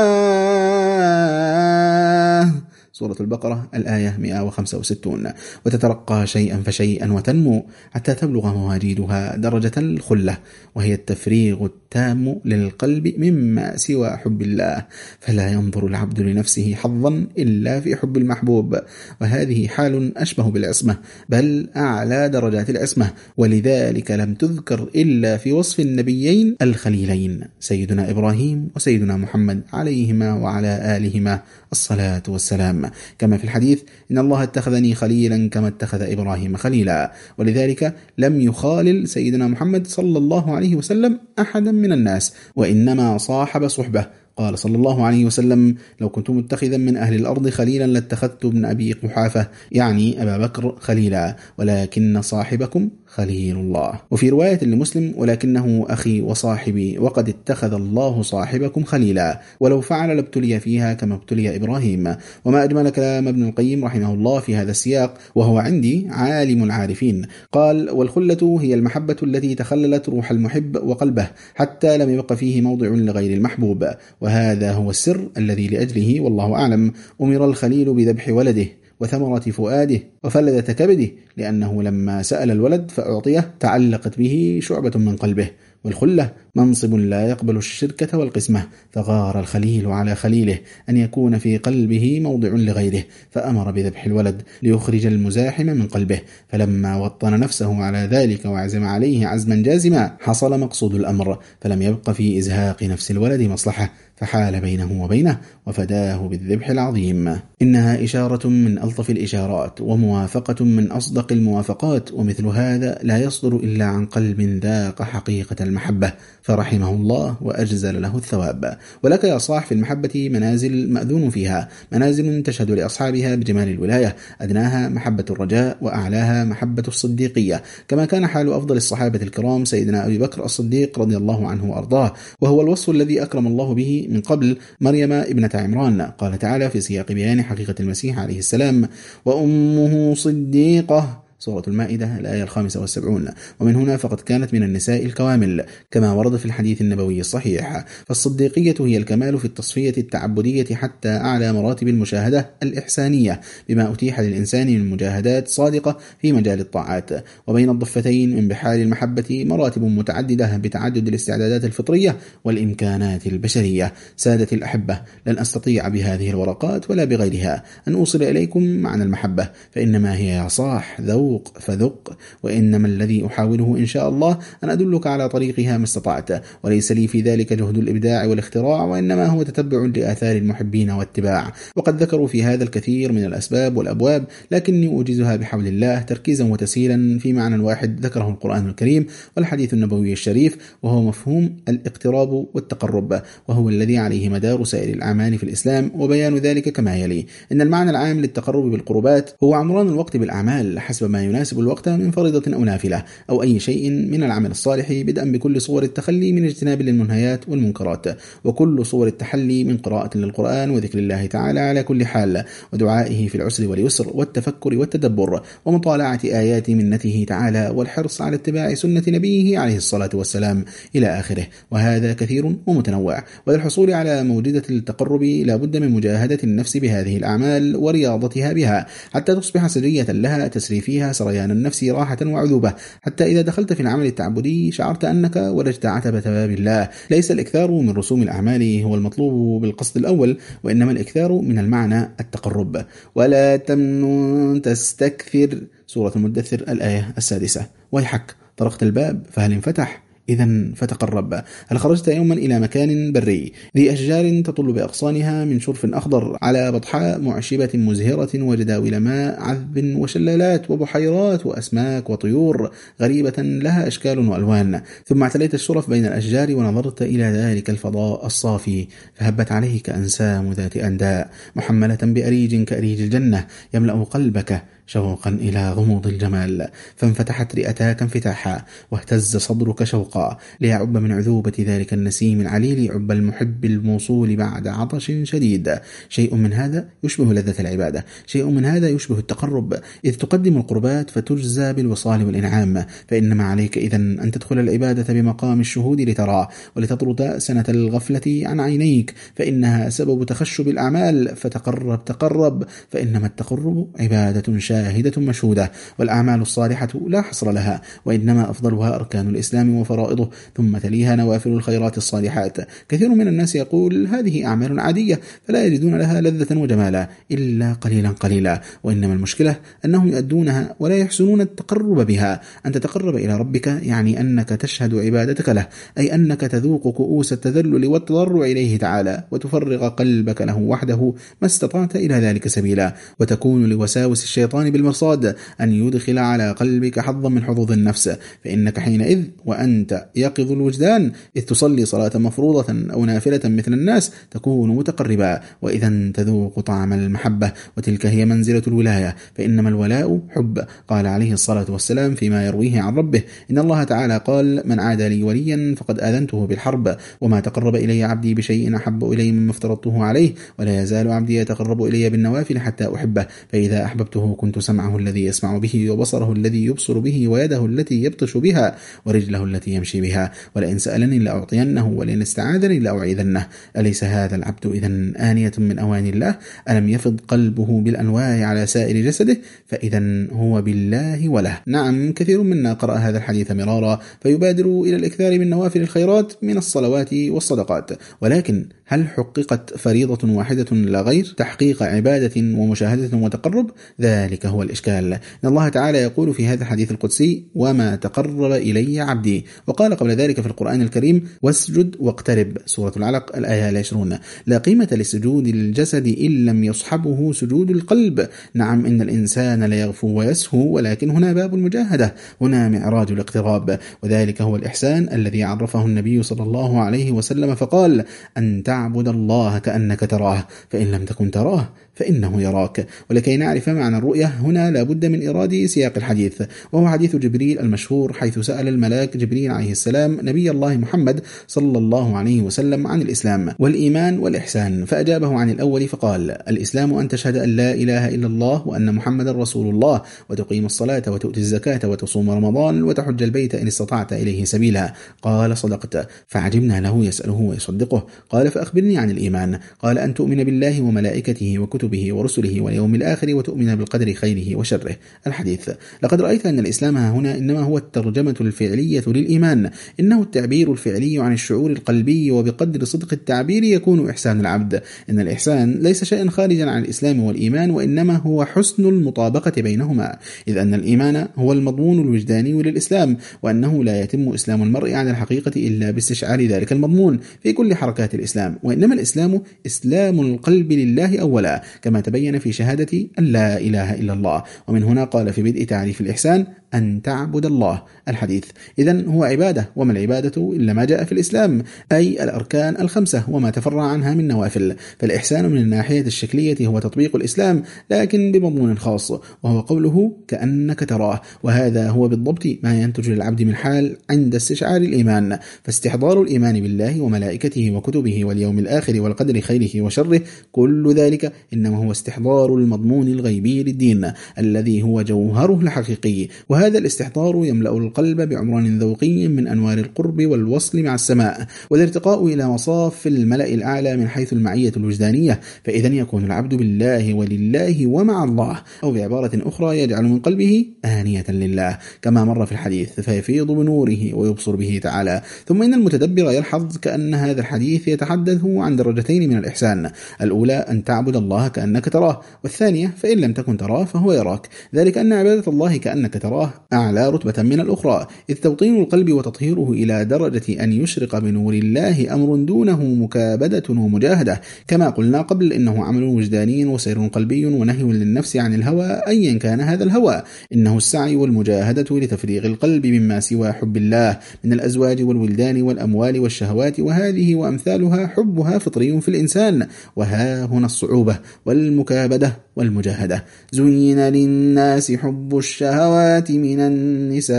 سورة البقرة الآية 165 وتترقى شيئا فشيئا وتنمو حتى تبلغ مواجيدها درجة الخلة وهي التفريغ التام للقلب مما سوى حب الله. فلا ينظر العبد لنفسه حظا إلا في حب المحبوب. وهذه حال أشبه بالعصمة بل أعلى درجات العصمة. ولذلك لم تذكر إلا في وصف النبيين الخليلين سيدنا إبراهيم وسيدنا محمد عليهما وعلى آلهما. الصلاة والسلام. كما في الحديث إن الله اتخذني خليلا كما اتخذ إبراهيم خليلا. ولذلك لم يخالل سيدنا محمد صلى الله عليه وسلم أحدا من الناس وإنما صاحب صحبة. قال صلى الله عليه وسلم لو كنت متخذا من أهل الأرض خليلا لاتخذت ابن أبي قحافة يعني أبا بكر خليلا. ولكن صاحبكم خليل الله. وفي رواية لمسلم ولكنه أخي وصاحبي وقد اتخذ الله صاحبكم خليلا ولو فعل لابتلي فيها كما ابتلي إبراهيم. وما أجمل كلام ابن القيم رحمه الله في هذا السياق وهو عندي عالم العارفين. قال والخلة هي المحبة التي تخللت روح المحب وقلبه حتى لم يبق فيه موضع لغير المحبوب. وهذا هو السر الذي لأجله والله أعلم أمر الخليل بذبح ولده. وثمرة فؤاده وفلذة كبده لأنه لما سأل الولد فأعطيه تعلقت به شعبة من قلبه والخلة منصب لا يقبل الشركة والقسمة فغار الخليل على خليله أن يكون في قلبه موضع لغيره فأمر بذبح الولد ليخرج المزاحم من قلبه فلما وطن نفسه على ذلك وعزم عليه عزما جازما حصل مقصود الأمر فلم يبق في إزهاق نفس الولد مصلحة. فحال بينه وبينه وفداه بالذبح العظيم. إنها إشارة من ألطف الإشارات وموافقة من أصدق الموافقات ومثل هذا لا يصدر إلا عن قلب ذاق حقيقة المحبة فرحمه الله وأجزل له الثواب. ولك يا صاح في المحبة منازل مأذون فيها منازل تشهد لأصحابها بجمال الولاية أدناها محبة الرجاء وأعلاها محبة الصديقية. كما كان حال أفضل الصحابة الكرام سيدنا أبي بكر الصديق رضي الله عنه وأرضاه وهو الوصف الذي أكرم الله به من قبل مريم ابنة عمران. قال تعالى في سياق بيان حقيقة المسيح عليه السلام وأمه صديقة. سورة المائدة الآية الخامسة والسبعون. ومن هنا فقد كانت من النساء الكوامل كما ورد في الحديث النبوي الصحيح. فالصديقية هي الكمال في التصفية التعبدية حتى أعلى مراتب المشاهدة الإحسانية بما أتيح للإنسان من مجاهدات صادقة في مجال الطاعات. وبين الضفتين من بحار المحبة مراتب متعددة بتعدد الاستعدادات الفطرية والإمكانات البشرية. سادة الأحبة لن أستطيع بهذه الورقات ولا بغيرها. أن أوصل إليكم معنى المحبة فإنما هي صاح ذوق ذوق فذق وإنما الذي أحاوله إن شاء الله أن أدلك على طريقها ما استطعت. وليس لي في ذلك جهد الإبداع والاختراع وإنما هو تتبع لآثار المحبين واتباع. وقد ذكروا في هذا الكثير من الأسباب والأبواب لكني أوجزها بحول الله تركيزا وتسهيلا في معنى واحد ذكره القرآن الكريم والحديث النبوي الشريف وهو مفهوم الاقتراب والتقرب وهو الذي عليه مدار سائر الأعمال في الإسلام وبيان ذلك كما يلي. إن المعنى العام للتقرب بالقربات هو عمران الوقت بالأعمال حسب ما يناسب الوقت من فريضة أو نافلة أو أي شيء من العمل الصالح بدءا بكل صور التخلي من اجتناب للمنهيات والمنكرات وكل صور التحلي من قراءة للقرآن وذكر الله تعالى على كل حال ودعائه في العسر واليسر والتفكر والتدبر ومطالعة آيات منته تعالى والحرص على اتباع سنة نبيه عليه الصلاة والسلام إلى آخره. وهذا كثير ومتنوع وللحصول على موجدة التقرب لا بد من مجاهدة النفس بهذه الأعمال ورياضتها بها حتى تصبح سجية لها تسري فيها سريان النفس راحة وعذوبة. حتى إذا دخلت في العمل التعبدي شعرت أنك ولجت عتبة باب الله. ليس الإكثار من رسوم الأعمال هو المطلوب بالقصد الأول وإنما الإكثار من المعنى التقرب. ولا تمنن تستكثر. سورة المدثر الآية السادسة. ويحك طرقت الباب فهل انفتح؟ إذا فتقرب. هل خرجت يوما إلى مكان بري؟ ذي أشجار تطل بأغصانها من شرف أخضر على بطحاء معشبة مزهرة وجداول ماء عذب وشلالات وبحيرات وأسماك وطيور غريبة لها أشكال وألوان. ثم اعتليت الشرف بين الأشجار ونظرت إلى ذلك الفضاء الصافي فهبت عليه كأنسام ذات أنداء محملة بأريج كأريج الجنة يملأ قلبك شوقا إلى غموض الجمال فانفتحت رئتاك انفتاحا واهتز صدرك شوقا ليعب من عذوبة ذلك النسيم العليل عب المحب الموصول بعد عطش شديد. شيء من هذا يشبه لذة العبادة شيء من هذا يشبه التقرب. إذ تقدم القربات فتجزى بالوصال والإنعام فإنما عليك إذا أن تدخل العبادة بمقام الشهود لترى ولتطرد سنة الغفلة عن عينيك فإنها سبب تخشب الأعمال فتقرب تقرب فإنما التقرب عبادة شاهدة شاهدة مشهودة والأعمال الصالحة لا حصر لها وإنما أفضلها أركان الإسلام وفرائضه ثم تليها نوافل الخيرات الصالحات. كثير من الناس يقول هذه أعمال عادية فلا يجدون لها لذة وجمالا إلا قليلا قليلا. وإنما المشكلة أنهم يؤدونها ولا يحسنون التقرب بها. أن تتقرب إلى ربك يعني أنك تشهد عبادتك له أي أنك تذوق كؤوس التذلل والتضرع إليه تعالى وتفرغ قلبك له وحده ما استطعت إلى ذلك سبيلا. وتكون لوساوس الشيطان الشيطان بالمرصاد أن يدخل على قلبك حظا من حظوظ النفس. فإنك حينئذ وأنت يقظ الوجدان إذ تصلي صلاة مفروضة أو نافلة مثل الناس تكون متقربا. وإذا تذوق طعم المحبة وتلك هي منزلة الولاية. فإنما الولاء حب. قال عليه الصلاة والسلام فيما يرويه عن ربه إن الله تعالى قال من عاد لي وليا فقد آذنته بالحرب وما تقرب إلي عبدي بشيء أحب إلي مما افترضته عليه ولا يزال عبدي يتقرب إلي بالنوافل حتى أحبه فإذا أحببته كنت سمعه الذي يسمع به وبصره الذي يبصر به ويده التي يبطش بها ورجله التي يمشي بها. ولئن سألني لأعطينه ولئن استعاذني لأعيذنه. أليس هذا العبد إذا آنية من أواني الله؟ ألم يفض قلبه بالأنواع على سائر جسده؟ فإذا هو بالله وله. نعم كثير منا قرأ هذا الحديث مرارا فيبادر إلى الإكثار من نوافل الخيرات من الصلوات والصدقات. ولكن هل حققت فريضة واحدة لا غير؟ تحقيق عبادة ومشاهدة وتقرب؟ ذلك هو الإشكال. إن الله تعالى يقول في هذا الحديث القدسي وما تقرب إلي عبدي. وقال قبل ذلك في القرآن الكريم واسجد واقترب. سورة العلق الآية العشرون. لا قيمة لسجود الجسد إن لم يصحبه سجود القلب. نعم إن الإنسان ليغفو ويسهو ولكن هنا باب المجاهدة هنا معراج الاقتراب. وذلك هو الإحسان الذي عرفه النبي صلى الله عليه وسلم فقال أن تعبد الله كأنك تراه فإن لم تكن تراه فإنه يراك. ولكي نعرف معنى الرؤية هنا لابد من إراد سياق الحديث وهو حديث جبريل المشهور حيث سأل الملاك جبريل عليه السلام نبي الله محمد صلى الله عليه وسلم عن الإسلام والإيمان والإحسان فأجابه عن الأول فقال الإسلام أن تشهد أن لا إله إلا الله وأن محمد رسول الله وتقيم الصلاة وتؤتي الزكاة وتصوم رمضان وتحج البيت إن استطعت إليه سبيلا قال صدقت فعجبنا له يسأله ويصدقه. قال فأخبرني عن الإيمان قال أن تؤمن بالله وملائكته وكتبه كتبه ورسله واليوم الآخر وتؤمن بالقدر خيره وشره. الحديث. لقد رأيت أن الإسلام هنا إنما هو الترجمة الفعلية للإيمان. إنه التعبير الفعلي عن الشعور القلبي وبقدر صدق التعبير يكون إحسان العبد. إن الإحسان ليس شيئا خارجا عن الإسلام والإيمان وإنما هو حسن المطابقة بينهما. إذ أن الإيمان هو المضمون الوجداني للإسلام وأنه لا يتم إسلام المرء على الحقيقة إلا باستشعار ذلك المضمون. في كل حركات الإسلام. وإنما الإسلام إسلام القلب لله أولا. كما تبين في شهادة أن لا إله إلا الله. ومن هنا قال في بدء تعريف الإحسان أن تعبد الله. الحديث. إذا هو عبادة. وما العبادة إلا ما جاء في الإسلام أي الأركان الخمسة وما تفرع عنها من نوافل. فالإحسان من الناحية الشكلية هو تطبيق الإسلام لكن بمضمون خاص وهو قوله كأنك تراه. وهذا هو بالضبط ما ينتج للعبد من حال عند استشعار الإيمان. فاستحضار الإيمان بالله وملائكته وكتبه واليوم الآخر والقدر خيره وشره كل ذلك إنما هو استحضار المضمون الغيبي للدين الذي هو جوهره الحقيقي. وهذا الاستحضار يملأ القلب بعمران ذوقي من أنوار القرب والوصل مع السماء والارتقاء إلى مصاف الملأ الأعلى من حيث المعية الوجدانية. فإذا يكون العبد بالله ولله ومع الله أو بعبارة أخرى يجعل من قلبه آنية لله. كما مر في الحديث فيفيض بنوره ويبصر به تعالى. ثم إن المتدبر يلحظ كأن هذا الحديث يتحدث عن درجتين من الإحسان. الأولى أن تعبد الله كأنك تراه. والثانية فإن لم تكن تراه فهو يراك. ذلك أن عبادة الله كأنك تراه أعلى رتبة من الأخرى. إذ توطين القلب وتطهيره إلى درجة أن يشرق بنور الله أمر دونه مكابدة ومجاهدة. كما قلنا قبل إنه عمل وجداني وسير قلبي ونهي للنفس عن الهوى أيا كان هذا الهوى. إنه السعي والمجاهدة لتفريغ القلب مما سوى حب الله. من الأزواج والولدان والأموال والشهوات وهذه وأمثالها حبها فطري في الإنسان. وها هنا الصعوبة. والمكابدة والمجاهدة. زين للناس حب الشهوات من النساء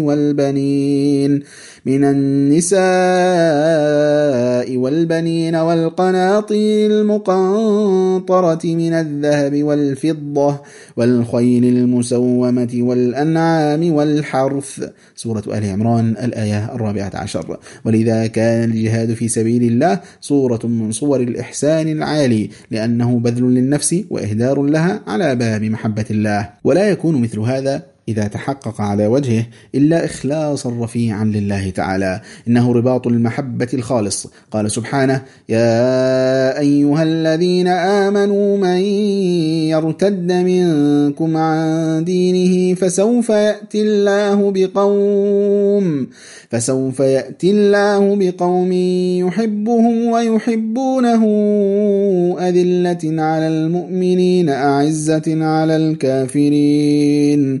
والبنين. من النساء والبنين والقناطير المقنطرة من الذهب والفضة والخيل المسومة والأنعام والحرث. سورة آل عمران الآية الرابعة عشر. ولذا كان الجهاد في سبيل الله صورة من صور الإحسان العالي لأنه بذل للنفس وإهدار لها على باب محبة الله. ولا يكون مثل هذا إذا تحقق على وجهه إلا إخلاصا رفيعا لله تعالى. إنه رباط المحبة الخالص. قال سبحانه يا أيها الذين آمنوا من يرتد منكم عن دينه فسوف يأتي الله بقوم فسوف يأتي الله بقوم يحبهم ويحبونه. أذلة على المؤمنين أعزة على الكافرين.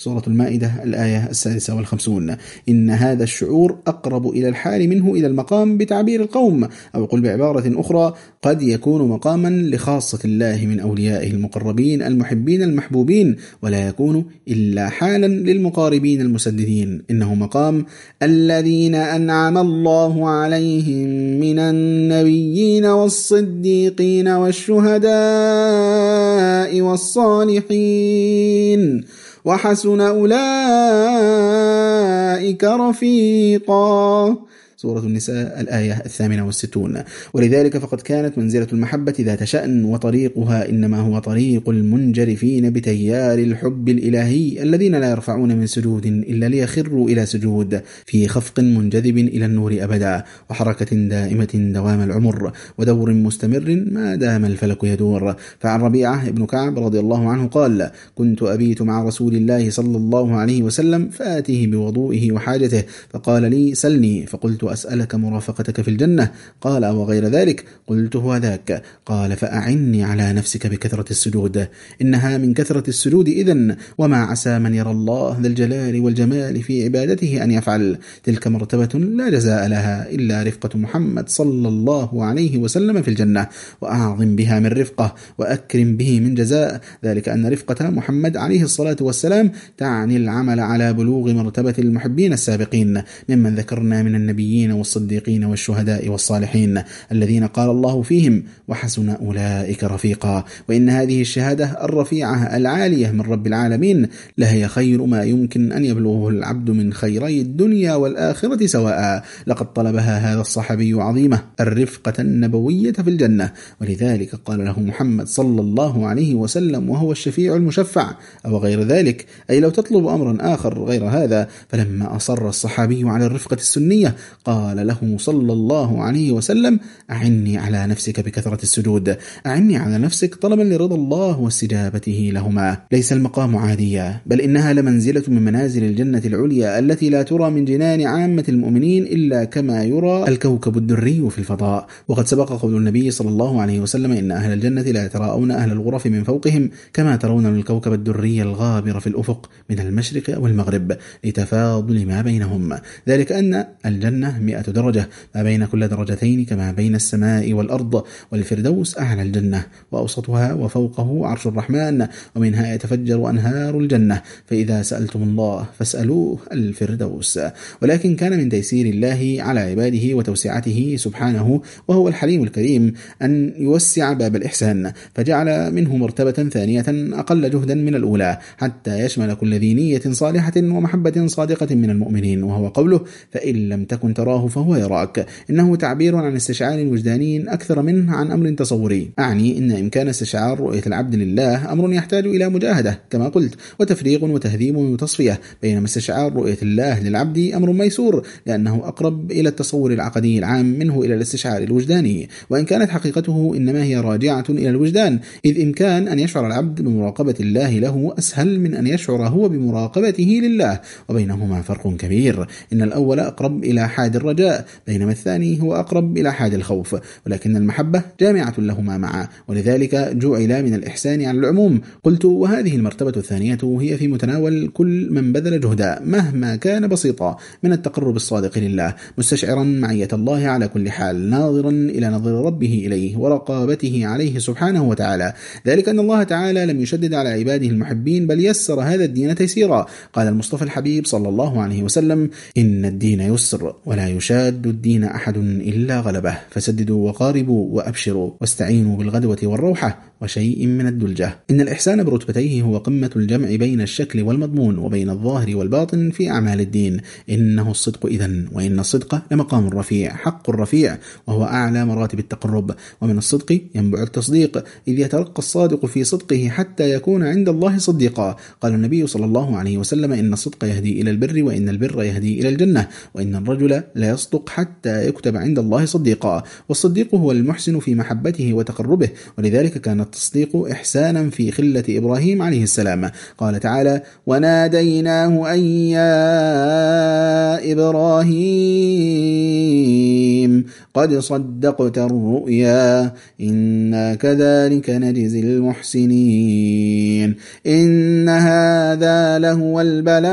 سورة المائدة الآية السادسة والخمسون. إن هذا الشعور أقرب إلى الحال منه إلى المقام بتعبير القوم أو قل بعبارة أخرى قد يكون مقاما لخاصة الله من أوليائه المقربين المحبين المحبوبين ولا يكون إلا حالا للمقاربين المسددين. إنه مقام الذين أنعم الله عليهم من النبيين والصديقين والشهداء والصالحين. وحسن أولئك رفيقا. سورة النساء الآية الثامنة والستون. ولذلك فقد كانت منزلة المحبة ذات شأن وطريقها إنما هو طريق المنجرفين بتيار الحب الإلهي الذين لا يرفعون من سجود إلا ليخروا إلى سجود في خفق منجذب إلى النور أبدا وحركة دائمة دوام العمر ودور مستمر ما دام الفلك يدور. فعن ربيعة بن كعب رضي الله عنه قال كنت أبيت مع رسول الله صلى الله عليه وسلم فآتيه بوضوئه وحاجته فقال لي سلني فقلت وأسألك مرافقتك في الجنة. قال وغير ذلك؟ قلت هو ذاك. قال فأعني على نفسك بكثرة السجود. إنها من كثرة السجود إذن. وما عسى من يرى الله ذا الجلال والجمال في عبادته أن يفعل. تلك مرتبة لا جزاء لها إلا رفقة محمد صلى الله عليه وسلم في الجنة. وأعظم بها من رفقة وأكرم به من جزاء. ذلك أن رفقة محمد عليه الصلاة والسلام تعني العمل على بلوغ مرتبة المحبين السابقين. ممن ذكرنا من النبيين النبيين والصديقين والشهداء والصالحين الذين قال الله فيهم وحسن أولئك رفيقا. وإن هذه الشهادة الرفيعة العالية من رب العالمين لهي خير ما يمكن أن يبلغه العبد من خيري الدنيا والآخرة سواء. لقد طلبها هذا الصحابي عظيمة الرفقة النبوية في الجنة. ولذلك قال له محمد صلى الله عليه وسلم وهو الشفيع المشفع أو غير ذلك. أي لو تطلب أمرا آخر غير هذا فلما أصر الصحابي على الرفقة السنية قال له صلى الله عليه وسلم أعني على نفسك بكثرة السجود أعني على نفسك طلبا لرضا الله واستجابته لهما. ليس المقام عاديا بل إنها لمنزلة من منازل الجنة العليا التي لا ترى من جنان عامة المؤمنين إلا كما يرى الكوكب الدري في الفضاء. وقد سبق قول النبي صلى الله عليه وسلم إن أهل الجنة لا يتراءون أهل الغرف من فوقهم كما ترون الكوكب الدري الغابر في الأفق من المشرق والمغرب لتفاضل ما بينهم. ذلك أن الجنة مئة درجة ما بين كل درجتين كما بين السماء والأرض. والفردوس أعلى الجنة وأوسطها وفوقه عرش الرحمن ومنها يتفجر أنهار الجنة. فإذا سألتم الله فاسألوه الفردوس. ولكن كان من تيسير الله على عباده وتوسعته سبحانه وهو الحليم الكريم أن يوسع باب الإحسان. فجعل منه مرتبة ثانية أقل جهدا من الأولى حتى يشمل كل ذي نية صالحة ومحبة صادقة من المؤمنين وهو قوله فإن لم تكن ترى تراه فهو يراك. إنه تعبير عن استشعار وجداني أكثر منه عن أمر تصوري. أعني إن إمكان استشعار رؤية العبد لله أمر يحتاج إلى مجاهدة كما قلت وتفريغ وتهذيب وتصفية. بينما استشعار رؤية الله للعبد أمر ميسور لأنه أقرب إلى التصور العقدي العام منه إلى الاستشعار الوجداني. وإن كانت حقيقته إنما هي راجعة إلى الوجدان إذ إمكان أن يشعر العبد بمراقبة الله له أسهل من أن يشعر هو بمراقبته لله. وبينهما فرق كبير. إن الأول أقرب إلى حاد الرجاء بينما الثاني هو أقرب إلى حاد الخوف ولكن المحبة جامعة لهما معا ولذلك جعل من الإحسان على العموم. قلت وهذه المرتبة الثانية هي في متناول كل من بذل جهدا مهما كان بسيطا من التقرب الصادق لله مستشعرا معية الله على كل حال ناظرا إلى نظر ربه إليه ورقابته عليه سبحانه وتعالى. ذلك أن الله تعالى لم يشدد على عباده المحبين بل يسر هذا الدين تيسيرا. قال المصطفى الحبيب صلى الله عليه وسلم إن الدين يسر ولا يشاد الدين أحد إلا غلبه. فسددوا وقاربوا وأبشروا واستعينوا بالغدوة والروحة وشيء من الدلجة. إن الإحسان برتبتيه هو قمة الجمع بين الشكل والمضمون وبين الظاهر والباطن في أعمال الدين. إنه الصدق إذا وإن الصدق لمقام رفيع حق رفيع وهو أعلى مراتب التقرب. ومن الصدق ينبع التصديق إذ يترقى الصادق في صدقه حتى يكون عند الله صديقا. قال النبي صلى الله عليه وسلم إن الصدق يهدي إلى البر وإن البر يهدي إلى الجنة. وإن الرجل لا يصدق حتى يكتب عند الله صديقا. والصديق هو المحسن في محبته وتقربه ولذلك كان التصديق إحسانا في خلة إبراهيم عليه السلام. قال تعالى وناديناه أن يا إبراهيم قد صدقت الرؤيا إنا كذلك نجزي المحسنين. إن هذا لهو البلاء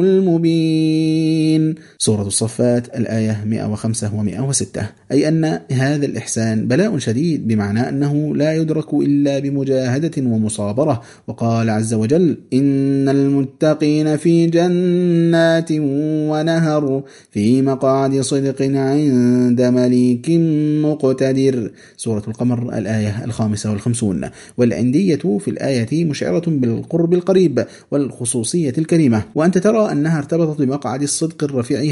المبين. العالمين سورة الصفات الآية 105 و106 أي أن هذا الإحسان بلاء شديد بمعنى أنه لا يدرك إلا بمجاهدة ومصابرة. وقال عز وجل إن المتقين في جنات ونهر في مقعد صدق عند مليك مقتدر. سورة القمر الآية الخامسة والخمسون. والعندية في الآية مشعرة بالقرب القريب والخصوصية الكريمة. وأنت ترى أنها ارتبطت بمقعد الصدق الرفيع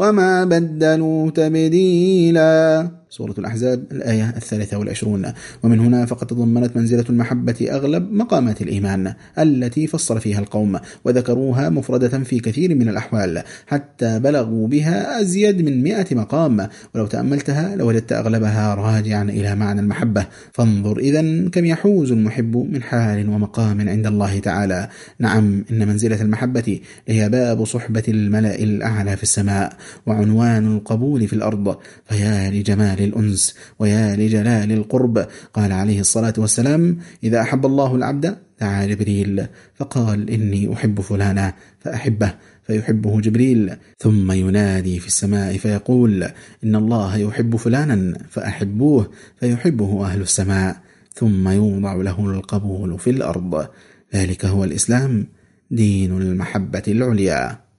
وما بدلوا تبديلا. سورة الأحزاب الآية الثالثة والعشرون. ومن هنا فقد تضمنت منزلة المحبة أغلب مقامات الإيمان التي فصل فيها القوم وذكروها مفردة في كثير من الأحوال حتى بلغوا بها أزيد من مئة مقام. ولو تأملتها لوجدت أغلبها راجعا إلى معنى المحبة. فانظر إذا كم يحوز المحب من حال ومقام عند الله تعالى. نعم إن منزلة المحبة هي باب صحبة الملأ الأعلى في السماء. وعنوان القبول في الأرض فيا لجمال للأنس ويا لجلال القرب. قال عليه الصلاة والسلام إذا أحب الله العبد دعا جبريل فقال إني أحب فلانا فأحبه فيحبه جبريل. ثم ينادي في السماء فيقول إن الله يحب فلانا فأحبوه فيحبه أهل السماء. ثم يوضع له القبول في الأرض. ذلك هو الإسلام دين المحبة العليا.